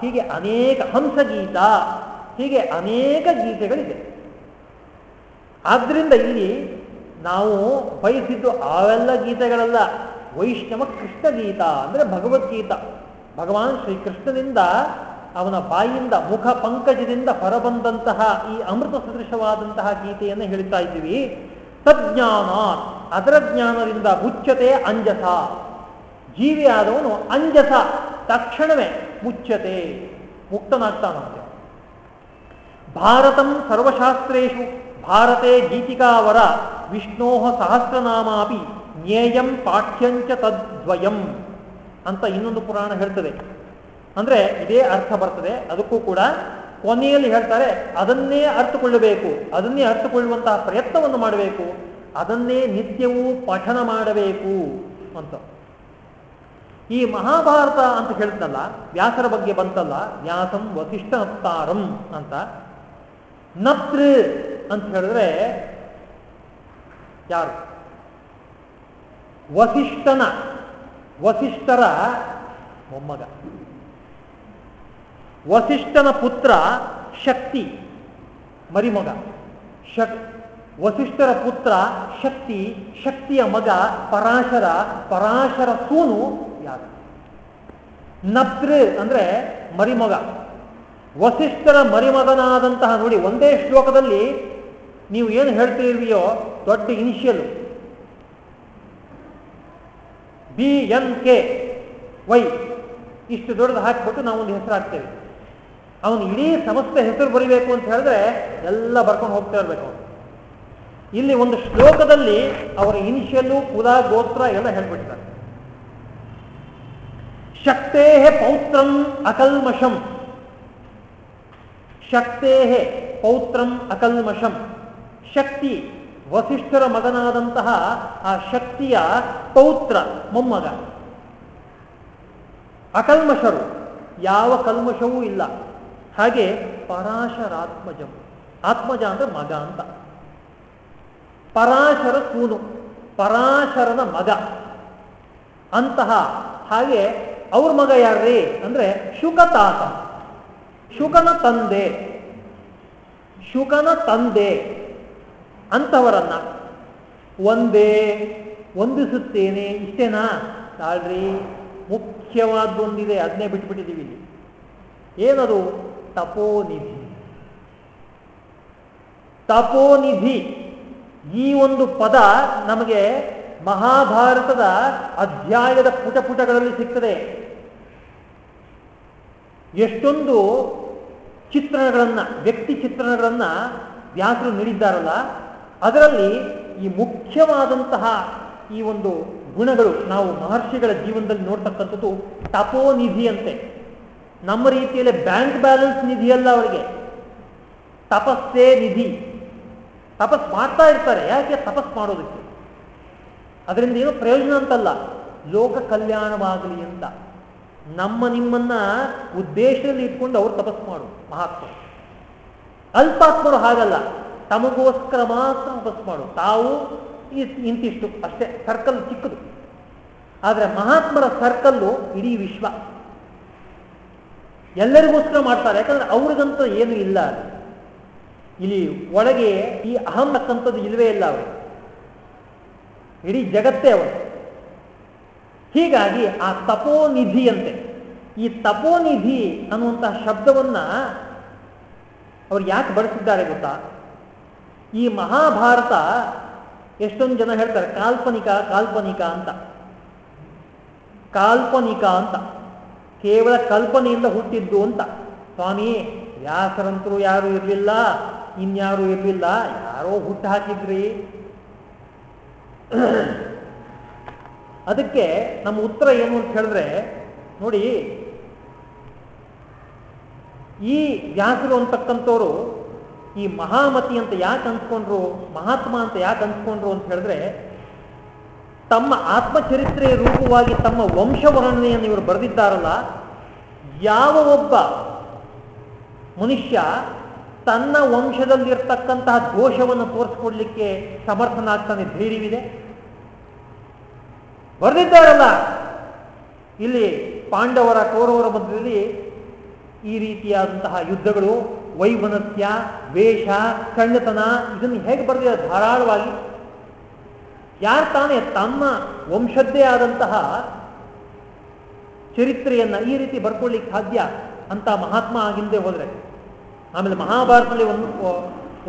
ಹೀಗೆ ಅನೇಕ ಹಂಸ ಗೀತ ಹೀಗೆ ಅನೇಕ ಗೀತೆಗಳಿದೆ. ಆದ್ರಿಂದ ಇಲ್ಲಿ ನಾವು ಬಯಸಿದ್ದು ಅವೆಲ್ಲ ಗೀತೆಗಳೆಲ್ಲ. ವೈಷ್ಣವ ಕೃಷ್ಣ ಗೀತ ಅಂದ್ರೆ ಭಗವದ್ಗೀತ. ಭಗವಾನ್ ಶ್ರೀಕೃಷ್ಣನಿಂದ ಅವನ ಬಾಯಿಯಿಂದ ಮುಖ ಪಂಕಜದಿಂದ ಹೊರಬಂದಂತಹ ಈ ಅಮೃತ ಸದೃಶವಾದಂತಹ ಗೀತೆಯನ್ನು ಹೇಳ್ತಾ ಇದ್ದೀವಿ. ತಜ್ಞಾನ ಅದರ ಜ್ಞಾನದಿಂದ ಮುಚ್ಚತೆ ಅಂಜಸ. ಜೀವಿಯಾದವನು ಅಂಜಸ, ತಕ್ಷಣವೇ ಮುಚ್ಚತೆ. ಮುಕ್ತನಾಗ್ತಾನಂತೆ ಭಾರತಂ ಸರ್ವಶಾಸ್ತ್ರೇಶು ಭಾರತೆ ಗೀತಿಕಾವರ ವಿಷ್ಣೋ ಸಹಸ್ರನಾಮಾಪಿ. ಜ್ಞೇಯಂ ಪಾಠ್ಯಂಚ ತದ್ವಯಂ ಅಂತ ಇನ್ನೊಂದು ಪುರಾಣ ಹೇಳ್ತದೆ. ಅಂದ್ರೆ ಇದೇ ಅರ್ಥ ಬರ್ತದೆ. ಅದಕ್ಕೂ ಕೂಡ ಕೊನೆಯಲ್ಲಿ ಹೇಳ್ತಾರೆ, ಅದನ್ನೇ ಅರ್ಥಕೊಳ್ಳಬೇಕು. ಅದನ್ನೇ ಅರ್ಥಕೊಳ್ಳುವಂತಹ ಪ್ರಯತ್ನವನ್ನು ಮಾಡಬೇಕು. ಅದನ್ನೇ ನಿತ್ಯವೂ ಪಠನ ಮಾಡಬೇಕು ಅಂತ. ಈ ಮಹಾಭಾರತ ಅಂತ ಹೇಳಿದ್ನಲ್ಲ, ವ್ಯಾಸರ ಬಗ್ಗೆ ಬಂತಲ್ಲ, ವ್ಯಾಸಂ ವಸಿಷ್ಠ ನಪ್ತಾರಂ ಅಂತ. ನಪ್ತೃ ಅಂತ ಹೇಳಿದ್ರೆ ಯಾರು? ವಸಿಷ್ಠನ, ವಸಿಷ್ಠರ ಮೊಮ್ಮಗ. ವಸಿಷ್ಠನ ಪುತ್ರ ಶಕ್ತಿ, ಮರಿಮಗ. ಶಕ್, ವಸಿಷ್ಠರ ಪುತ್ರ ಶಕ್ತಿ, ಶಕ್ತಿಯ ಮಗ ಪರಾಶರ ಪರಾಶರ ಸೂನು ಯಾರು ನಪ್ತೃ ಅಂದ್ರೆ ಮರಿಮಗ. ವಸಿಷ್ಠರ ಮರಿಮಗನಾದಂತಹ ನೋಡಿ, ಒಂದೇ ಶ್ಲೋಕದಲ್ಲಿ ನೀವು ಏನು ಹೇಳ್ತೀರಿಯೋ ದೊಡ್ಡ initial B N K Y. ಇಷ್ಟು ದೊಡ್ಡದು ಹಾಕಿಬಿಟ್ಟು ನಾವು ಒಂದು ಹೆಸರು ಹಾಕ್ತೇವೆ. ಅವನು ಇಡೀ ಸಮಸ್ತ ಹೆಸರು ಬರೀಬೇಕು ಅಂತ ಹೇಳಿದ್ರೆ ಎಲ್ಲ ಬರ್ಕೊಂಡು ಹೋಗ್ತಾ ಇರಬೇಕು ಅವನು. ಇಲ್ಲಿ ಒಂದು ಶ್ಲೋಕದಲ್ಲಿ ಅವರ ಇನಿಷಿಯಲ್ಲು, ಕುಲ, ಗೋತ್ರ ಎಲ್ಲ ಹೇಳ್ಬಿಡ್ತಾರೆ ಶಕ್ತೇ ಪೌತ್ರಂ ಅಕಲ್ಮಷಂ. ಶಕ್ತೇ ಪೌತ್ರಂ ಅಕಲ್ಮಷಂ. ಶಕ್ತಿ ವಸಿಷ್ಠರ ಮಗನಾದಂತಹ ಆ ಶಕ್ತಿಯ ಪೌತ್ರ ಮೊಮ್ಮಗ. ಅಕಲ್ಮಶರು, ಯಾವ ಕಲ್ಮಶವೂ ಇಲ್ಲ. ಹಾಗೆ ಪರಾಶರಾತ್ಮಜಂ ಆತ್ಮಜ ಅಂದ್ರೆ ಮಗ ಅಂತ. ಪರಾಶರ ಸೂನು, ಪರಾಶರನ ಮಗ. ಅಂತಹ ಹಾಗೆ ಅವ್ರ ಮಗ ಯಾರ್ರಿ ಅಂದ್ರೆ ಶುಕತಾತ. ಶುಕನ ತಂದೆ. ಶುಕನ ತಂದೆ. ಅಂತವರನ್ನ ಒಂದೇ ಒಂದಿಸುತ್ತೇನೆ ಇಷ್ಟೇನಾ? ತಾಳ್ರಿ ಮುಖ್ಯವಾದೊಂದಿದೆ ಅದನ್ನೇ ಬಿಟ್ಬಿಟ್ಟಿದ್ದೀವಿ ಇಲ್ಲಿ. ಏನದು? ತಪೋನಿಧಿ. ತಪೋನಿಧಿ ಈ ಒಂದು ಪದ ನಮಗೆ ಮಹಾಭಾರತದ ಅಧ್ಯಾಯದ ಪುಟ ಪುಟಗಳಲ್ಲಿ ಸಿಗ್ತದೆ. ಎಷ್ಟೊಂದು ಚಿತ್ರಣಗಳನ್ನ, ವ್ಯಕ್ತಿ ಚಿತ್ರಣಗಳನ್ನ ವ್ಯಾಸರು ನೀಡಿದ್ದಾರಲ್ಲ ಅದರಲ್ಲಿ ಈ ಮುಖ್ಯವಾದಂತಹ ಈ ಒಂದು ಗುಣಗಳು, ನಾವು ಮಹರ್ಷಿಗಳ ಜೀವನದಲ್ಲಿ ನೋಡ್ತಕ್ಕಂಥದ್ದು ತಪೋ ನಿಧಿಯಂತೆ ನಮ್ಮ ರೀತಿಯಲ್ಲಿ ಬ್ಯಾಂಕ್ ಬ್ಯಾಲೆನ್ಸ್ ನಿಧಿಯಲ್ಲ ಅವರಿಗೆ. ತಪಸ್ಸೇ ನಿಧಿ. ತಪಸ್ ಮಾಡ್ತಾ ಇರ್ತಾರೆ, ಯಾಕೆ ತಪಸ್ ಮಾಡೋದಕ್ಕೆ? ಅದರಿಂದ ಏನು ಪ್ರಯೋಜನ ಅಂತಲ್ಲ. ಲೋಕ ಕಲ್ಯಾಣವಾಗಲಿ ಅಂತ. ನಮ್ಮ ನಿಮ್ಮನ್ನ ಉದ್ದೇಶದಲ್ಲಿ ಇಟ್ಕೊಂಡು ಅವ್ರು ತಪಸ್ ಮಾಡು, ಮಹಾತ್ಮರು. ಅಲ್ಪಾತ್ಮರು ಹಾಗಲ್ಲ. ತಮಗೋಸ್ಕರ ಮಾತ್ರ ಉಪಸ್ ಮಾಡು. ತಾವು ಇಂತಿಷ್ಟು ಅಷ್ಟೇ ಸರ್ಕಲ್ ಚಿಕ್ಕದು. ಆದರೆ ಮಹಾತ್ಮರ ಸರ್ಕಲ್ಲು ಇಡೀ ವಿಶ್ವ. ಎಲ್ಲರಿಗೋಸ್ಕರ ಮಾಡ್ತಾರೆ, ಯಾಕಂದ್ರೆ ಅವ್ರಿಗಂತೂ ಏನು ಇಲ್ಲ ಇಲ್ಲಿ ಒಳಗೆ ಈ ಅಹಂ ಅಂತಕ್ಕಂಥದ್ದು ಇಲ್ವೇ ಇಲ್ಲ ಅವರು. ಇಡೀ ಜಗತ್ತೇ ಅವರು. ಹೀಗಾಗಿ ಆ ತಪೋನಿಧಿಯಂತೆ. ಈ ತಪೋನಿಧಿ ಅನ್ನುವಂತಹ ಶಬ್ದವನ್ನ ಅವ್ರು ಯಾಕೆ ಬಳಸಿದ್ದಾರೆ ಗೊತ್ತಾ? ಈ ಮಹಾಭಾರತ ಎಷ್ಟೊಂದು ಜನ ಹೇಳ್ತಾರೆ, ಕಾಲ್ಪನಿಕ ಕಾಲ್ಪನಿಕ ಅಂತ. ಕಾಲ್ಪನಿಕ ಅಂತ. ಕೇವಲ ಕಲ್ಪನೆಯಿಂದ ಹುಟ್ಟಿದ್ದು ಅಂತ. ಸ್ವಾಮಿ, ವ್ಯಾಸರಂತರು ಯಾರು ಇರಲಿಲ್ಲ, ಇನ್ಯಾರು ಇರಲಿಲ್ಲ, ಯಾರೋ ಹುಟ್ಟು ಹಾಕಿದ್ರಿ. ಅದಕ್ಕೆ ನಮ್ಮ ಉತ್ತರ ಏನು ಅಂತ ಹೇಳಿದ್ರೆ, ನೋಡಿ, ಈ ವ್ಯಾಸರು ಅಂತಕ್ಕಂಥವ್ರು ಈ ಮಹಾಮತಿ ಅಂತ ಯಾಕೆ ಅನ್ಸ್ಕೊಂಡ್ರು ಮಹಾತ್ಮ ಅಂತ ಯಾಕೆ ಅನ್ಸ್ಕೊಂಡ್ರು ಅಂತ ಹೇಳಿದ್ರೆ, ತಮ್ಮ ಆತ್ಮಚರಿತ್ರೆಯ ರೂಪವಾಗಿ ತಮ್ಮ ವಂಶವರ್ಣನೆಯನ್ನು ಇವರು ಬರೆದಿದ್ದಾರಲ್ಲ, ಯಾವ ಒಬ್ಬ ಮನುಷ್ಯ ತನ್ನ ವಂಶದಲ್ಲಿರ್ತಕ್ಕಂತಹ ದೋಷವನ್ನು ತೋರಿಸ್ಕೊಡ್ಲಿಕ್ಕೆ ಸಮರ್ಥನಾಗ್ತಾನೆ ಧೈರ್ಯವಿದೆ? ಬರೆದಿದ್ದಾರಲ್ಲ. ಇಲ್ಲಿ ಪಾಂಡವರ, ಕೌರವರ ಮಧ್ಯದಲ್ಲಿ ಈ ರೀತಿಯಾದಂತಹ ಯುದ್ಧಗಳು ವೈವನಸ್ಯ ವೇಷ ಸಣ್ಣತನ ಇದನ್ನು ಹೇಗೆ ಬರೆದಿದೆ ಧಾರಾಳವಾಗಿ. ಯಾರು ತಾನೇ ತಮ್ಮ ವಂಶದ್ದೇ ಆದಂತಹ ಚರಿತ್ರೆಯನ್ನ ಈ ರೀತಿ ಬರ್ಕೊಳ್ಳಿಕ್ಕೆ ಸಾಧ್ಯ ಅಂತ ಮಹಾತ್ಮ ಆಗಿಂದೆ ಹೋದ್ರೆ. ಆಮೇಲೆ ಮಹಾಭಾರತದಲ್ಲಿ ಒಂದು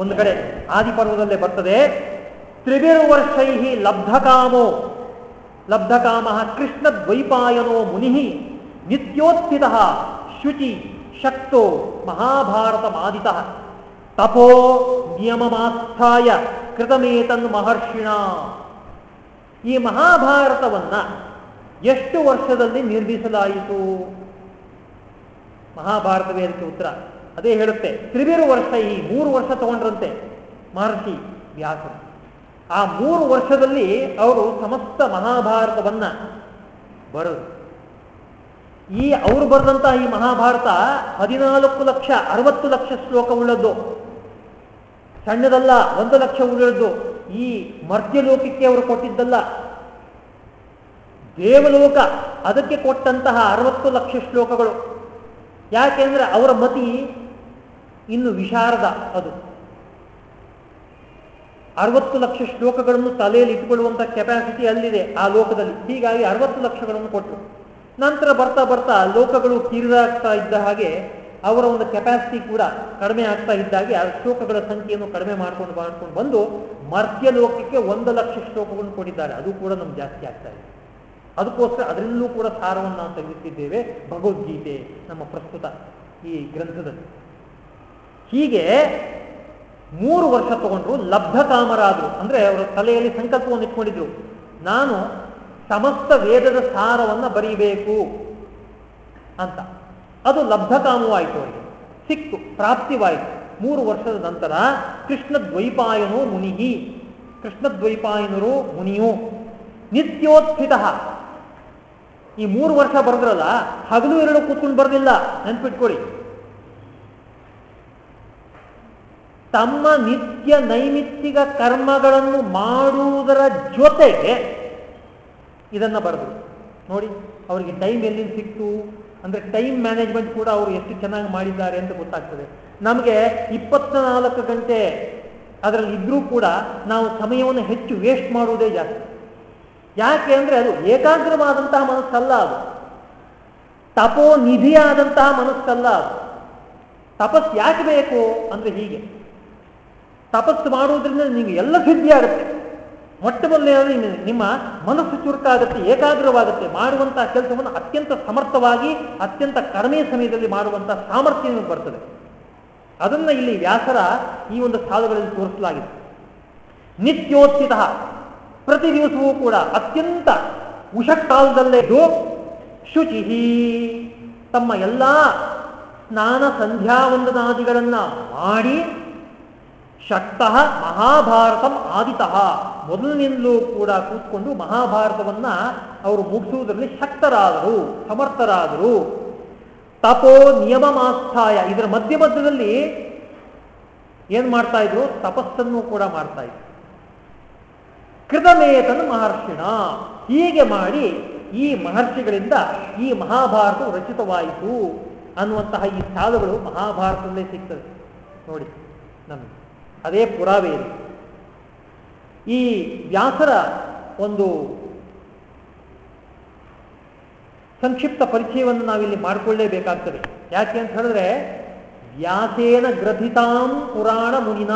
ಒಂದು ಕಡೆ ಆದಿಪರ್ವದಲ್ಲೇ ಬರ್ತದೆ. ತ್ರಿವಿರು ವರ್ಷೈಹಿ ಲಬ್ಧಕಾಮೋ, ಲಬ್ಧಕಾಮ ಕೃಷ್ಣ ದ್ವೈಪಾಯನೋ ಮುನಿ ನಿತ್ಯೋತ್ಥಿತ ಶುಚಿ ಶಕ್ತೋ ಮಹಾಭಾರತ ಮಾದಿತ ತಪೋ ನಿಯಮಮಾಸ್ಥಾಯ ಕೃತಮೇತನ್ ಮಹರ್ಷಿಣ ಈ ಮಹಾಭಾರತವನ್ನ ಎಷ್ಟು ವರ್ಷದಲ್ಲಿ ನಿರ್ಮಿಸಲಾಯಿತು? ಮಹಾಭಾರತವೇ ಅದಕ್ಕೆ ಉತ್ತರ. ಅದೇ ಹೇಳುತ್ತೆ, ತ್ರಿವಿರು ವರ್ಷ ಈ ಮೂರು ವರ್ಷ ತಗೊಂಡ್ರಂತೆ ಮಹರ್ಷಿ ವ್ಯಾಸರು. ಆ ಮೂರು ವರ್ಷದಲ್ಲಿ ಅವರು ಸಮಸ್ತ ಮಹಾಭಾರತವನ್ನ ಬರೋದು ಈ ಅವರು ಬರೆದಂತಹ ಈ ಮಹಾಭಾರತ ಹದಿನಾಲ್ಕು ಲಕ್ಷ, ಅರವತ್ತು ಲಕ್ಷ ಶ್ಲೋಕ ಉಳ್ಳದ್ದು. ಸಣ್ಣದಲ್ಲ, ಒಂದು ಲಕ್ಷ ಉಳಿದದ್ದು ಈ ಮರ್ತ್ಯಲೋಕಕ್ಕೆ ಅವರು ಕೊಟ್ಟಿದ್ದಲ್ಲ. ದೇವಲೋಕ, ಅದಕ್ಕೆ ಕೊಟ್ಟಂತಹ ಅರವತ್ತು ಲಕ್ಷ ಶ್ಲೋಕಗಳು. ಯಾಕೆಂದ್ರೆ ಅವರ ಮತಿ ಇನ್ನು ವಿಶಾರದ ಅದು. ಅರವತ್ತು ಲಕ್ಷ ಶ್ಲೋಕಗಳನ್ನು ತಲೆಯಲ್ಲಿ ಇಟ್ಟುಕೊಳ್ಳುವಂತಹ ಕೆಪಾಸಿಟಿ ಅಲ್ಲಿದೆ ಆ ಲೋಕದಲ್ಲಿ. ಹೀಗಾಗಿ ಅರವತ್ತು ಲಕ್ಷಗಳನ್ನು ಕೊಟ್ಟರು. ನಂತರ ಬರ್ತಾ ಬರ್ತಾ ಲೋಕಗಳು ತೀರಿದಾಗ್ತಾ ಇದ್ದ ಹಾಗೆ ಅವರ ಒಂದು ಕೆಪಾಸಿಟಿ ಕೂಡ ಕಡಿಮೆ ಆಗ್ತಾ ಇದ್ದಾಗೆ ಆ ಶ್ಲೋಕಗಳ ಸಂಖ್ಯೆಯನ್ನು ಕಡಿಮೆ ಮಾಡ್ಕೊಂಡು ಮಾಡ್ಕೊಂಡು ಬಂದು ಮರ್ತ್ಯ ಲೋಕಕ್ಕೆ ಒಂದು ಲಕ್ಷ ಶ್ಲೋಕಗಳನ್ನು ಕೊಟ್ಟಿದ್ದಾರೆ. ಅದು ಕೂಡ ನಮ್ಗೆ ಜಾಸ್ತಿ ಆಗ್ತಾ ಇದೆ. ಅದಕ್ಕೋಸ್ಕರ ಅದರಲ್ಲೂ ಕೂಡ ಸಾರವನ್ನು ನಾವು ತೆಗೆದುತ್ತಿದ್ದೇವೆ ಭಗವದ್ಗೀತೆ, ನಮ್ಮ ಪ್ರಸ್ತುತ ಈ ಗ್ರಂಥದಲ್ಲಿ. ಹೀಗೆ ಮೂರು ವರ್ಷ ತಗೊಂಡ್ರು ಲಬ್ಧ ಕಾಮರಾದರು ಅಂದ್ರೆ ಅವರ ತಲೆಯಲ್ಲಿ ಸಂಕಲ್ಪವನ್ನು ಇಟ್ಕೊಂಡಿದ್ರು. ನಾನು ಸಮಸ್ತ ವೇದದ ಸಾರವನ್ನು ಬರೀಬೇಕು ಅಂತ. ಅದು ಲಬ್ಧಕಾಮವಾಯಿತು ಅವರಿಗೆ. ಸಿಕ್ತು ಪ್ರಾಪ್ತಿವಾಯಿತು. ಮೂರು ವರ್ಷದ ನಂತರ ಕೃಷ್ಣ ದ್ವೈಪಾಯನೋ ಮುನಿಹಿ. ಕೃಷ್ಣ ದ್ವೈಪಾಯನರು ಮುನಿಯು. ನಿತ್ಯೋತ್ಥಿತ. ಈ ಮೂರು ವರ್ಷ ಬರೆದ್ರಲ್ಲ, ಹಗಲು ಎರಡು ಕೂತ್ಕೊಂಡು ಬರೆದಿಲ್ಲ. ನೆನ್ಪಿಟ್ಕೊಳ್ಳಿ ತಮ್ಮ ನಿತ್ಯ ನೈಮಿತ್ತಿಕ ಕರ್ಮಗಳನ್ನು ಮಾಡುವುದರ ಜೊತೆಗೆ ಇದನ್ನ ಬರೆದ್ರು. ನೋಡಿ, ಅವರಿಗೆ ಟೈಮ್ ಎಲ್ಲಿಂದ ಸಿಕ್ತು? ಅಂದ್ರೆ ಟೈಮ್ ಮ್ಯಾನೇಜ್ಮೆಂಟ್ ಕೂಡ ಅವರು ಎಷ್ಟು ಚೆನ್ನಾಗಿ ಮಾಡಿದ್ದಾರೆ ಅಂತ ಗೊತ್ತಾಗ್ತದೆ. ನಮಗೆ ಇಪ್ಪತ್ನಾಲ್ಕು ಗಂಟೆ ಅದರಲ್ಲಿ ಇದ್ರೂ ಕೂಡ ನಾವು ಸಮಯವನ್ನು ಹೆಚ್ಚು ವೇಸ್ಟ್ ಮಾಡುವುದೇ ಜಾಸ್ತಿ. ಯಾಕೆ ಅಂದ್ರೆ ಅದು ಏಕಾಗ್ರವಾದಂತಹ ಮನಸ್ಸಲ್ಲ ಅದು. ತಪೋ ನಿಧಿಯಾದಂತಹ ಮನಸ್ಸಲ್ಲ ಅದು. ತಪಸ್ ಯಾಕೆ ಬೇಕು ಅಂದ್ರೆ ಹೀಗೆ. ತಪಸ್ಸು ಮಾಡುವುದರಿಂದ ನಿಮಗೆ ಎಲ್ಲ ಸಿದ್ಧಿ ಆಗುತ್ತೆ. ಮೊಟ್ಟ ಮೊದಲನೇ ನಿಮ್ಮ ಮನಸ್ಸು ಚುರುಕಾಗುತ್ತೆ, ಏಕಾಗ್ರವಾಗುತ್ತೆ ಮಾಡುವಂತಹ ಕೆಲಸವನ್ನು ಅತ್ಯಂತ ಸಮರ್ಥವಾಗಿ, ಅತ್ಯಂತ ಕಡಿಮೆ ಸಮಯದಲ್ಲಿ ಮಾಡುವಂತಹ ಸಾಮರ್ಥ್ಯ ಬರ್ತದೆ. ಅದನ್ನ ಇಲ್ಲಿ ವ್ಯಾಸರ ಈ ಒಂದು ಸಾಲುಗಳಲ್ಲಿ ತೋರಿಸಲಾಗಿದೆ. ನಿತ್ಯೋತ್ಸಿತ ಪ್ರತಿ ದಿವಸವೂ ಕೂಡ ಅತ್ಯಂತ ಉಷಕ್ಕಾಲದಲ್ಲೇ ಶುಚಿಹಿ, ತಮ್ಮ ಎಲ್ಲ ಸ್ನಾನ ಸಂಧ್ಯಾವಂದನಾದಿಗಳನ್ನ ಮಾಡಿ ಶಕ್ತಃ ಮಹಾಭಾರತಂ ಆದಿತಃ. ಮೊದಲಿನಿಂದಲೂ ಕೂಡ ಕೂತ್ಕೊಂಡು ಮಹಾಭಾರತವನ್ನ ಅವರು ಮುಗಿಸುವುದರಲ್ಲಿ ಶಕ್ತರಾದರು, ಸಮರ್ಥರಾದರು. ತಪೋ ನಿಯಮ ಮಾಸ್ಥಾಯ ಇದರ ಮಧ್ಯ ಮಧ್ಯದಲ್ಲಿ ಏನ್ ಮಾಡ್ತಾ ಇದ್ರು? ತಪಸ್ಸನ್ನು ಕೂಡ ಮಾಡ್ತಾ ಇದ್ರು. ಕೃತಮೇತನ ಮಹರ್ಷಿಣ. ಹೀಗೆ ಮಾಡಿ ಈ ಮಹರ್ಷಿಗಳಿಂದ ಈ ಮಹಾಭಾರತವು ರಚಿತವಾಯಿತು ಅನ್ನುವಂತಹ ಈ ಸಾಲುಗಳು ಮಹಾಭಾರತದಲ್ಲೇ ಸಿಗ್ತದೆ. ನೋಡಿ ನಮಗೆ. ಅದೇ ಪುರಾವೆ ಇದೆ. ಈ ವ್ಯಾಸರ ಒಂದು ಸಂಕ್ಷಿಪ್ತ ಪರಿಚಯವನ್ನು ನಾವಿಲ್ಲಿ ಮಾಡಿಕೊಳ್ಳೇಬೇಕಾಗ್ತದೆ. ಯಾಕೆ ಅಂತ ಹೇಳಿದ್ರೆ, ವ್ಯಾಸೇನ ಗ್ರಥಿತಾಂ ಪುರಾಣ ಮುನಿನ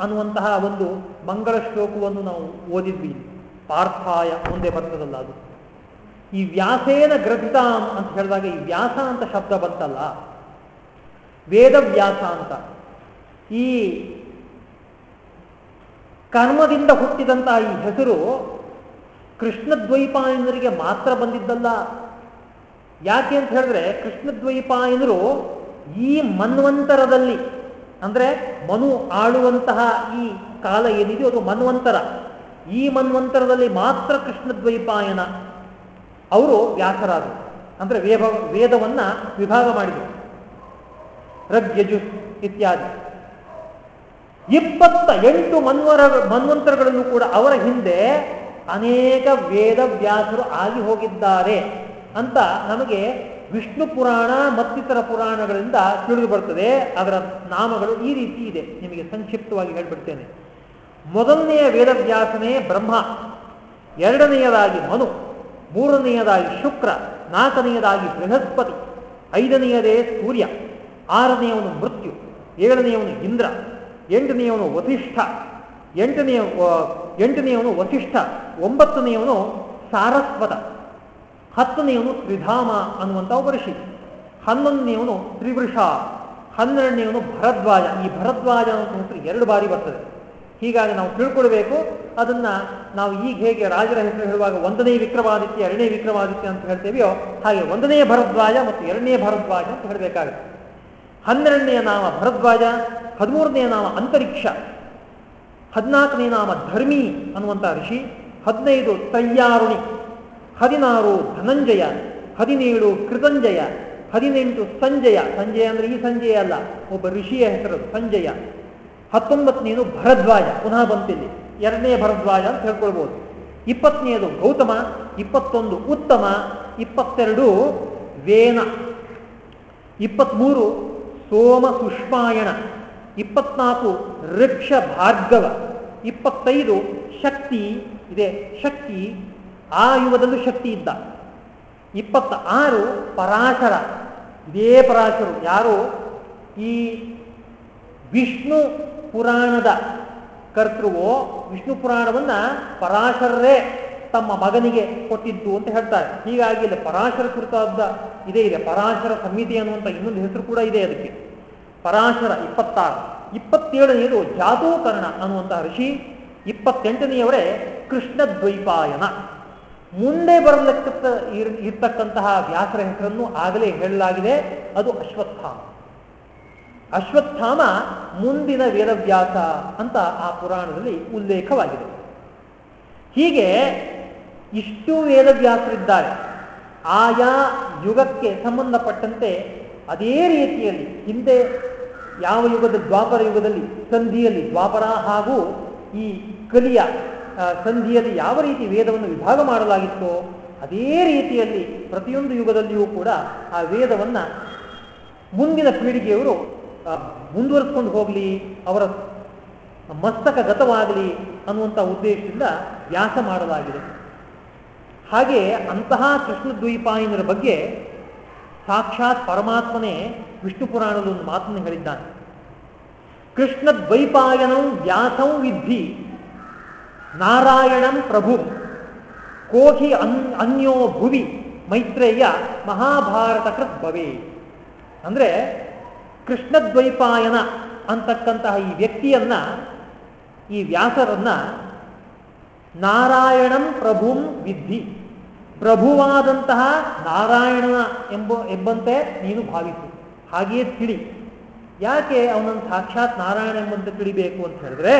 ಅನ್ನುವಂತಹ ಒಂದು ಮಂಗಳ ಶ್ಲೋಕವನ್ನು ನಾವು ಓದಿದ್ವಿ. ಪಾರ್ಥಾಯ ಮುಂದೆ ಬರ್ತದಲ್ಲ ಅದು. ಈ ವ್ಯಾಸೇನ ಗ್ರಥಿತಾಂ ಅಂತ ಹೇಳಿದಾಗ ಈ ವ್ಯಾಸ ಅಂತ ಶಬ್ದ ಬಂತಲ್ಲ. ವೇದವ್ಯಾಸ ಅಂತ. ಈ ಕರ್ಮದಿಂದ ಹುಟ್ಟಿದಂತಹ ಈ ಹೆಸರು ಕೃಷ್ಣದ್ವೈಪಾಯನರಿಗೆ ಮಾತ್ರ ಬಂದಿದ್ದಲ್ಲ. ಯಾಕೆ ಅಂತ ಹೇಳಿದ್ರೆ ಕೃಷ್ಣದ್ವೈಪಾಯನರು ಈ ಮನ್ವಂತರದಲ್ಲಿ, ಅಂದ್ರೆ ಮನು ಆಳುವಂತಹ ಈ ಕಾಲ ಏನಿದೆಯೋ ಅದು ಮನ್ವಂತರ. ಈ ಮನ್ವಂತರದಲ್ಲಿ ಮಾತ್ರ ಕೃಷ್ಣದ್ವೈಪಾಯನ. ಅವರು ವ್ಯಾಸರಾದರು. ಅಂದ್ರೆ ವೇದ, ವೇದವನ್ನ ವಿಭಾಗ ಮಾಡಿದರು. ರಗ್ಯಜು ಇತ್ಯಾದಿ. ಇಪ್ಪತ್ತ ಎಂಟು ಮನ್ವರ, ಮನ್ವಂತರಗಳನ್ನು ಕೂಡ ಅವರ ಹಿಂದೆ ಅನೇಕ ವೇದ ವ್ಯಾಸರು ಆಗಿ ಹೋಗಿದ್ದಾರೆ ಅಂತ ನಮಗೆ ವಿಷ್ಣು ಪುರಾಣ ಮತ್ತಿತರ ಪುರಾಣಗಳಿಂದ ತಿಳಿದು ಬರ್ತದೆ. ಅದರ ನಾಮಗಳು ಈ ರೀತಿ ಇದೆ. ನಿಮಗೆ ಸಂಕ್ಷಿಪ್ತವಾಗಿ ಹೇಳ್ಬಿಡ್ತೇನೆ. ಮೊದಲನೆಯ ವೇದವ್ಯಾಸನೇ ಬ್ರಹ್ಮ, ಎರಡನೆಯದಾಗಿ ಮನು, ಮೂರನೆಯದಾಗಿ ಶುಕ್ರ, ನಾಲ್ಕನೆಯದಾಗಿ ಬೃಹಸ್ಪತಿ, ಐದನೆಯದೇ ಸೂರ್ಯ, ಆರನೆಯವನು ಮೃತ್ಯು, ಏಳನೆಯವನು ಇಂದ್ರ ಎಂಟನೆಯವನು ವಸಿಷ್ಠ, ಎಂಟನೆಯ ಎಂಟನೆಯವನು ವಸಿಷ್ಠ, ಒಂಬತ್ತನೆಯವನು ಸಾರಸ್ವತ, ಹತ್ತನೆಯವನು ತ್ರಿಧಾಮ ಅನ್ನುವಂಥ ಒಬ್ಬ ಋಷಿ ಹನ್ನೊಂದನೆಯವನು ತ್ರಿವೃಷ, ಹನ್ನೆರಡನೆಯವನು ಭರದ್ವಾಜ. ಈ ಭರದ್ವಾಜ ಅಂತ ಹೆಸರು ಎರಡು ಬಾರಿ ಬರ್ತದೆ. ಹೀಗಾಗಿ ನಾವು ತಿಳ್ಕೊಳ್ಬೇಕು, ಅದನ್ನ ನಾವು ಈಗ ಹೇಗೆ ರಾಜರ ಹೆಸರು ಹೇಳುವಾಗ ಒಂದನೇ ವಿಕ್ರಮಾದಿತ್ಯ, ಎರಡನೇ ವಿಕ್ರಮಾದಿತ್ಯ ಅಂತ ಹೇಳ್ತೇವೆಯೋ ಹಾಗೆ ಒಂದನೇ ಭರದ್ವಾಜ ಮತ್ತು ಎರಡನೇ ಭರದ್ವಾಜ ಅಂತ ಹೇಳಬೇಕಾಗುತ್ತೆ. ಹನ್ನೆರಡನೆಯ ನಾಮ ಭರದ್ವಾಜ, ಹದಿಮೂರನೆಯ ನಾಮ ಅಂತರಿಕ್ಷ, ಹದಿನಾಲ್ಕನೇ ನಾಮ ಧರ್ಮಿ ಅನ್ನುವಂಥ ಋಷಿ, ಹದಿನೈದು ತಯ್ಯಾರುಣಿ, ಹದಿನಾರು ಧನಂಜಯ, ಹದಿನೇಳು ಕೃತಂಜಯ, ಹದಿನೆಂಟು ಸಂಜಯ. ಸಂಜಯ ಅಂದ್ರೆ ಈ ಸಂಜಯ ಅಲ್ಲ, ಒಬ್ಬ ಋಷಿಯ ಹೆಸರು ಸಂಜಯ. ಹತ್ತೊಂಬತ್ತನೇದು ಭರದ್ವಾಜ, ಪುನಃ ಬಂತಿಲ್ಲಿ. ಎರಡನೇ ಭರದ್ವಾಜ ಅಂತ ಹೇಳ್ಕೊಳ್ಬೋದು. ಇಪ್ಪತ್ತನೆಯದು ಗೌತಮ, ಇಪ್ಪತ್ತೊಂದು ಉತ್ತಮ, ಇಪ್ಪತ್ತೆರಡು ವೇನ ಇಪ್ಪತ್ತ್ಮೂರು ಸೋಮ ಸುಷ್ಮಾಯಣ ಇಪ್ಪತ್ನಾಲ್ಕು ವೃಕ್ಷ ಭಾರ್ಗವ ಇಪ್ಪತ್ತೈದು ಶಕ್ತಿ, ಇದೆ ಶಕ್ತಿ ಆ ಯುಗದಲ್ಲೂ ಶಕ್ತಿ ಇದ್ದ. ಇಪ್ಪತ್ತ ಆರು ಪರಾಶರ, ಇದೇ ಪರಾಶರು ಯಾರು? ಈ ವಿಷ್ಣು ಪುರಾಣದ ಕರ್ತೃವೋ, ವಿಷ್ಣು ಪುರಾಣವನ್ನ ಪರಾಶರರೇ ತಮ್ಮ ಮಗನಿಗೆ ಕೊಟ್ಟಿದ್ದು ಅಂತ ಹೇಳ್ತಾರೆ. ಹೀಗಾಗಿ ಇಲ್ಲಿ ಪರಾಶರ ಕುರಿತಾದ ಇದೇ ಇದೆ. ಪರಾಶರ ಸಮಿತಿ ಅನ್ನುವಂಥ ಇನ್ನೊಂದು ಹೆಸರು ಕೂಡ ಇದೆ ಅದಕ್ಕೆ. ಪರಾಶರ ಇಪ್ಪತ್ತಾರು. ಇಪ್ಪತ್ತೇಳನೆಯದು ಜಾತೋಕರ್ಣ ಅನ್ನುವಂತಹ ಋಷಿ. ಇಪ್ಪತ್ತೆಂಟನೆಯವರೇ ಕೃಷ್ಣ ದ್ವೈಪಾಯನ ಮುಂದೆ ಬರಲಕ್ಕ ಇರ್ತಕ್ಕಂತಹ ವ್ಯಾಸರ ಹೆಸರನ್ನು ಆಗಲೇ ಹೇಳಲಾಗಿದೆ. ಅದು ಅಶ್ವತ್ಥಾಮ. ಅಶ್ವತ್ಥಾಮ ಮುಂದಿನ ವೇದವ್ಯಾಸ ಅಂತ ಆ ಪುರಾಣದಲ್ಲಿ ಉಲ್ಲೇಖವಾಗಿದೆ. ಹೀಗೆ ಇಷ್ಟು ವೇದವ್ಯಾಸರಿದ್ದಾರೆ. ಆಯಾ ಯುಗಕ್ಕೆ ಸಂಬಂಧಪಟ್ಟಂತೆ ಅದೇ ರೀತಿಯಲ್ಲಿ ಹಿಂದೆ ಯಾವ ಯುಗದ ದ್ವಾಪರ ಯುಗದಲ್ಲಿ, ಸಂಧಿಯಲ್ಲಿ ದ್ವಾಪರ ಹಾಗೂ ಈ ಕಲಿಯ ಸಂಧಿಯಲ್ಲಿ ಯಾವ ರೀತಿ ವೇದವನ್ನು ವಿಭಾಗ ಮಾಡಲಾಗಿತ್ತೋ, ಅದೇ ರೀತಿಯಲ್ಲಿ ಪ್ರತಿಯೊಂದು ಯುಗದಲ್ಲಿಯೂ ಕೂಡ ಆ ವೇದವನ್ನ ಮುಂದಿನ ಪೀಳಿಗೆಯವರು ಮುಂದುವರಿಸ್ಕೊಂಡು ಹೋಗಲಿ, ಅವರ ಮಸ್ತಕಗತವಾಗಲಿ ಅನ್ನುವಂಥ ಉದ್ದೇಶದಿಂದ ವ್ಯಾಸ ಮಾಡಲಾಗಿದೆ. ಹಾಗೆ ಅಂತಹ ಕೃಷ್ಣದ್ವೀಪಾಯನರ ಬಗ್ಗೆ ಸಾಕ್ಷಾತ್ ಪರಮಾತ್ಮನೇ ವಿಷ್ಣು ಪುರಾಣದ ಒಂದು ಮಾತನ್ನು ಹೇಳಿದ್ದಾನೆ. ಕೃಷ್ಣ ದ್ವೈಪಾಯನಂ ವ್ಯಾಸಂ ವಿದ್ಧಿ ನಾರಾಯಣಂ ಪ್ರಭು ಕೋಹಿ ಅನ್ ಅನ್ಯೋ ಭುವಿ ಮೈತ್ರೇಯ ಮಹಾಭಾರತ ಕೃತ್ ಭವೇ. ಅಂದರೆ ಕೃಷ್ಣದ್ವೈಪಾಯನ ಅಂತಕ್ಕಂತಹ ಈ ವ್ಯಕ್ತಿಯನ್ನ, ಈ ವ್ಯಾಸರನ್ನ ನಾರಾಯಣಂ ಪ್ರಭುಂ ವಿದ್ಧಿ. ಪ್ರಭುವಾದಂತಹ ನಾರಾಯಣನ ಎಂಬ ಎಂಬಂತೆ ನೀನು ಭಾವಿಸು. ಹಾಗೆಯೇ ತಿಳಿ ಯಾಕೆ ಅವನನ್ನು ಸಾಕ್ಷಾತ್ ನಾರಾಯಣ ಎಂಬಂತೆ ತಿಳಿಬೇಕು ಅಂತ ಹೇಳಿದ್ರೆ,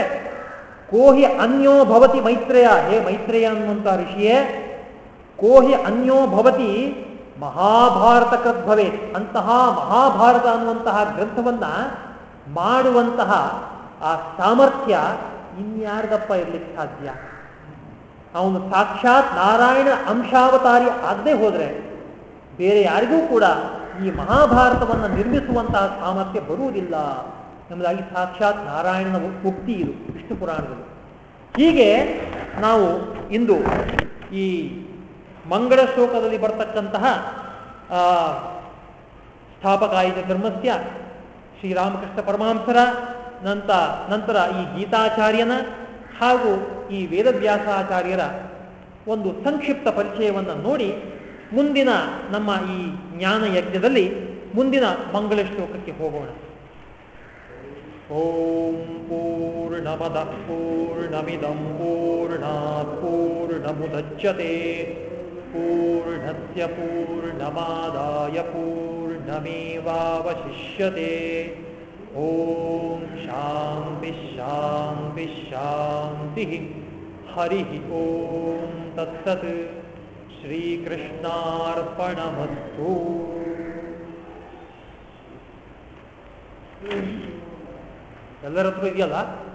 ಕೋಹಿ ಅನ್ಯೋ ಭವತಿ ಮೈತ್ರೇಯ, ಹೇ ಮೈತ್ರೇಯ ಅನ್ನುವಂಥ ಋಷಿಯೇ, ಕೋಹಿ ಅನ್ಯೋ ಭವತಿ ಮಹಾಭಾರತ ಕೃದ್ಭವೇ ಅಂತಹ ಮಹಾಭಾರತ ಅನ್ನುವಂತಹ ಗ್ರಂಥವನ್ನ ಮಾಡುವಂತಹ ಆ ಸಾಮರ್ಥ್ಯ ಇನ್ಯಾರ್ಗಪ್ಪ ಇರ್ಲಿಕ್ಕೆ ಸಾಧ್ಯ? ಅವನು ಸಾಕ್ಷಾತ್ ನಾರಾಯಣ ಅಂಶಾವತಾರಿ ಆಗದೆ ಹೋದರೆ ಬೇರೆ ಯಾರಿಗೂ ಕೂಡ ಈ ಮಹಾಭಾರತವನ್ನು ನಿರ್ಮಿಸುವಂತಹ ಸಾಮರ್ಥ್ಯ ಬರುವುದಿಲ್ಲ ಎಂಬುದಾಗಿ ಸಾಕ್ಷಾತ್ ನಾರಾಯಣನ ಉಕ್ತಿ ಇದು, ವಿಷ್ಣು ಪುರಾಣದಲ್ಲಿ. ಹೀಗೆ ನಾವು ಇಂದು ಈ ಮಂಗಳ ಶ್ಲೋಕದಲ್ಲಿ ಬರ್ತಕ್ಕಂತಹ ಸ್ಥಾಪಕಾಯಿತ ಧರ್ಮಸ್ಯ ಶ್ರೀರಾಮಕೃಷ್ಣ ಪರಮಹಂಸರ ನಂತ, ನಂತರ ಈ ಗೀತಾಚಾರ್ಯನ ಹಾಗೂ ಈ ವೇದವ್ಯಾಸಾಚಾರ್ಯರ ಒಂದು ಸಂಕ್ಷಿಪ್ತ ಪರಿಚಯವನ್ನು ನೋಡಿ ಮುಂದಿನ ನಮ್ಮ ಈ ಜ್ಞಾನ ಯಜ್ಞದಲ್ಲಿ ಮುಂದಿನ ಮಂಗಳ ಶ್ಲೋಕಕ್ಕೆ ಹೋಗೋಣ. ಓಂ ಪೂರ್ಣಮದ ಪೂರ್ಣಮಿದಂ ಪೂರ್ಣಾತ್ ಪೂರ್ಣಮುದಚ್ಯತೆ. ಪೂರ್ಣಸ್ಯ ಪೂರ್ಣಮಾದಾಯ ಪೂರ್ಣಮೇವಶಿಷ್ಯತೆ ಓಂ ಶಾಂತಿ ಶಾಂತಿ ಶಾಂತಿ ಹರಿ ಓಂ ತತ್ಸತ್ ಶ್ರೀಕೃಷ್ಣಾರ್ಪಣಮಸ್ತು ಎಲ್ಲರ ಹತ್ರ ಇದೆಯಲ್ಲ?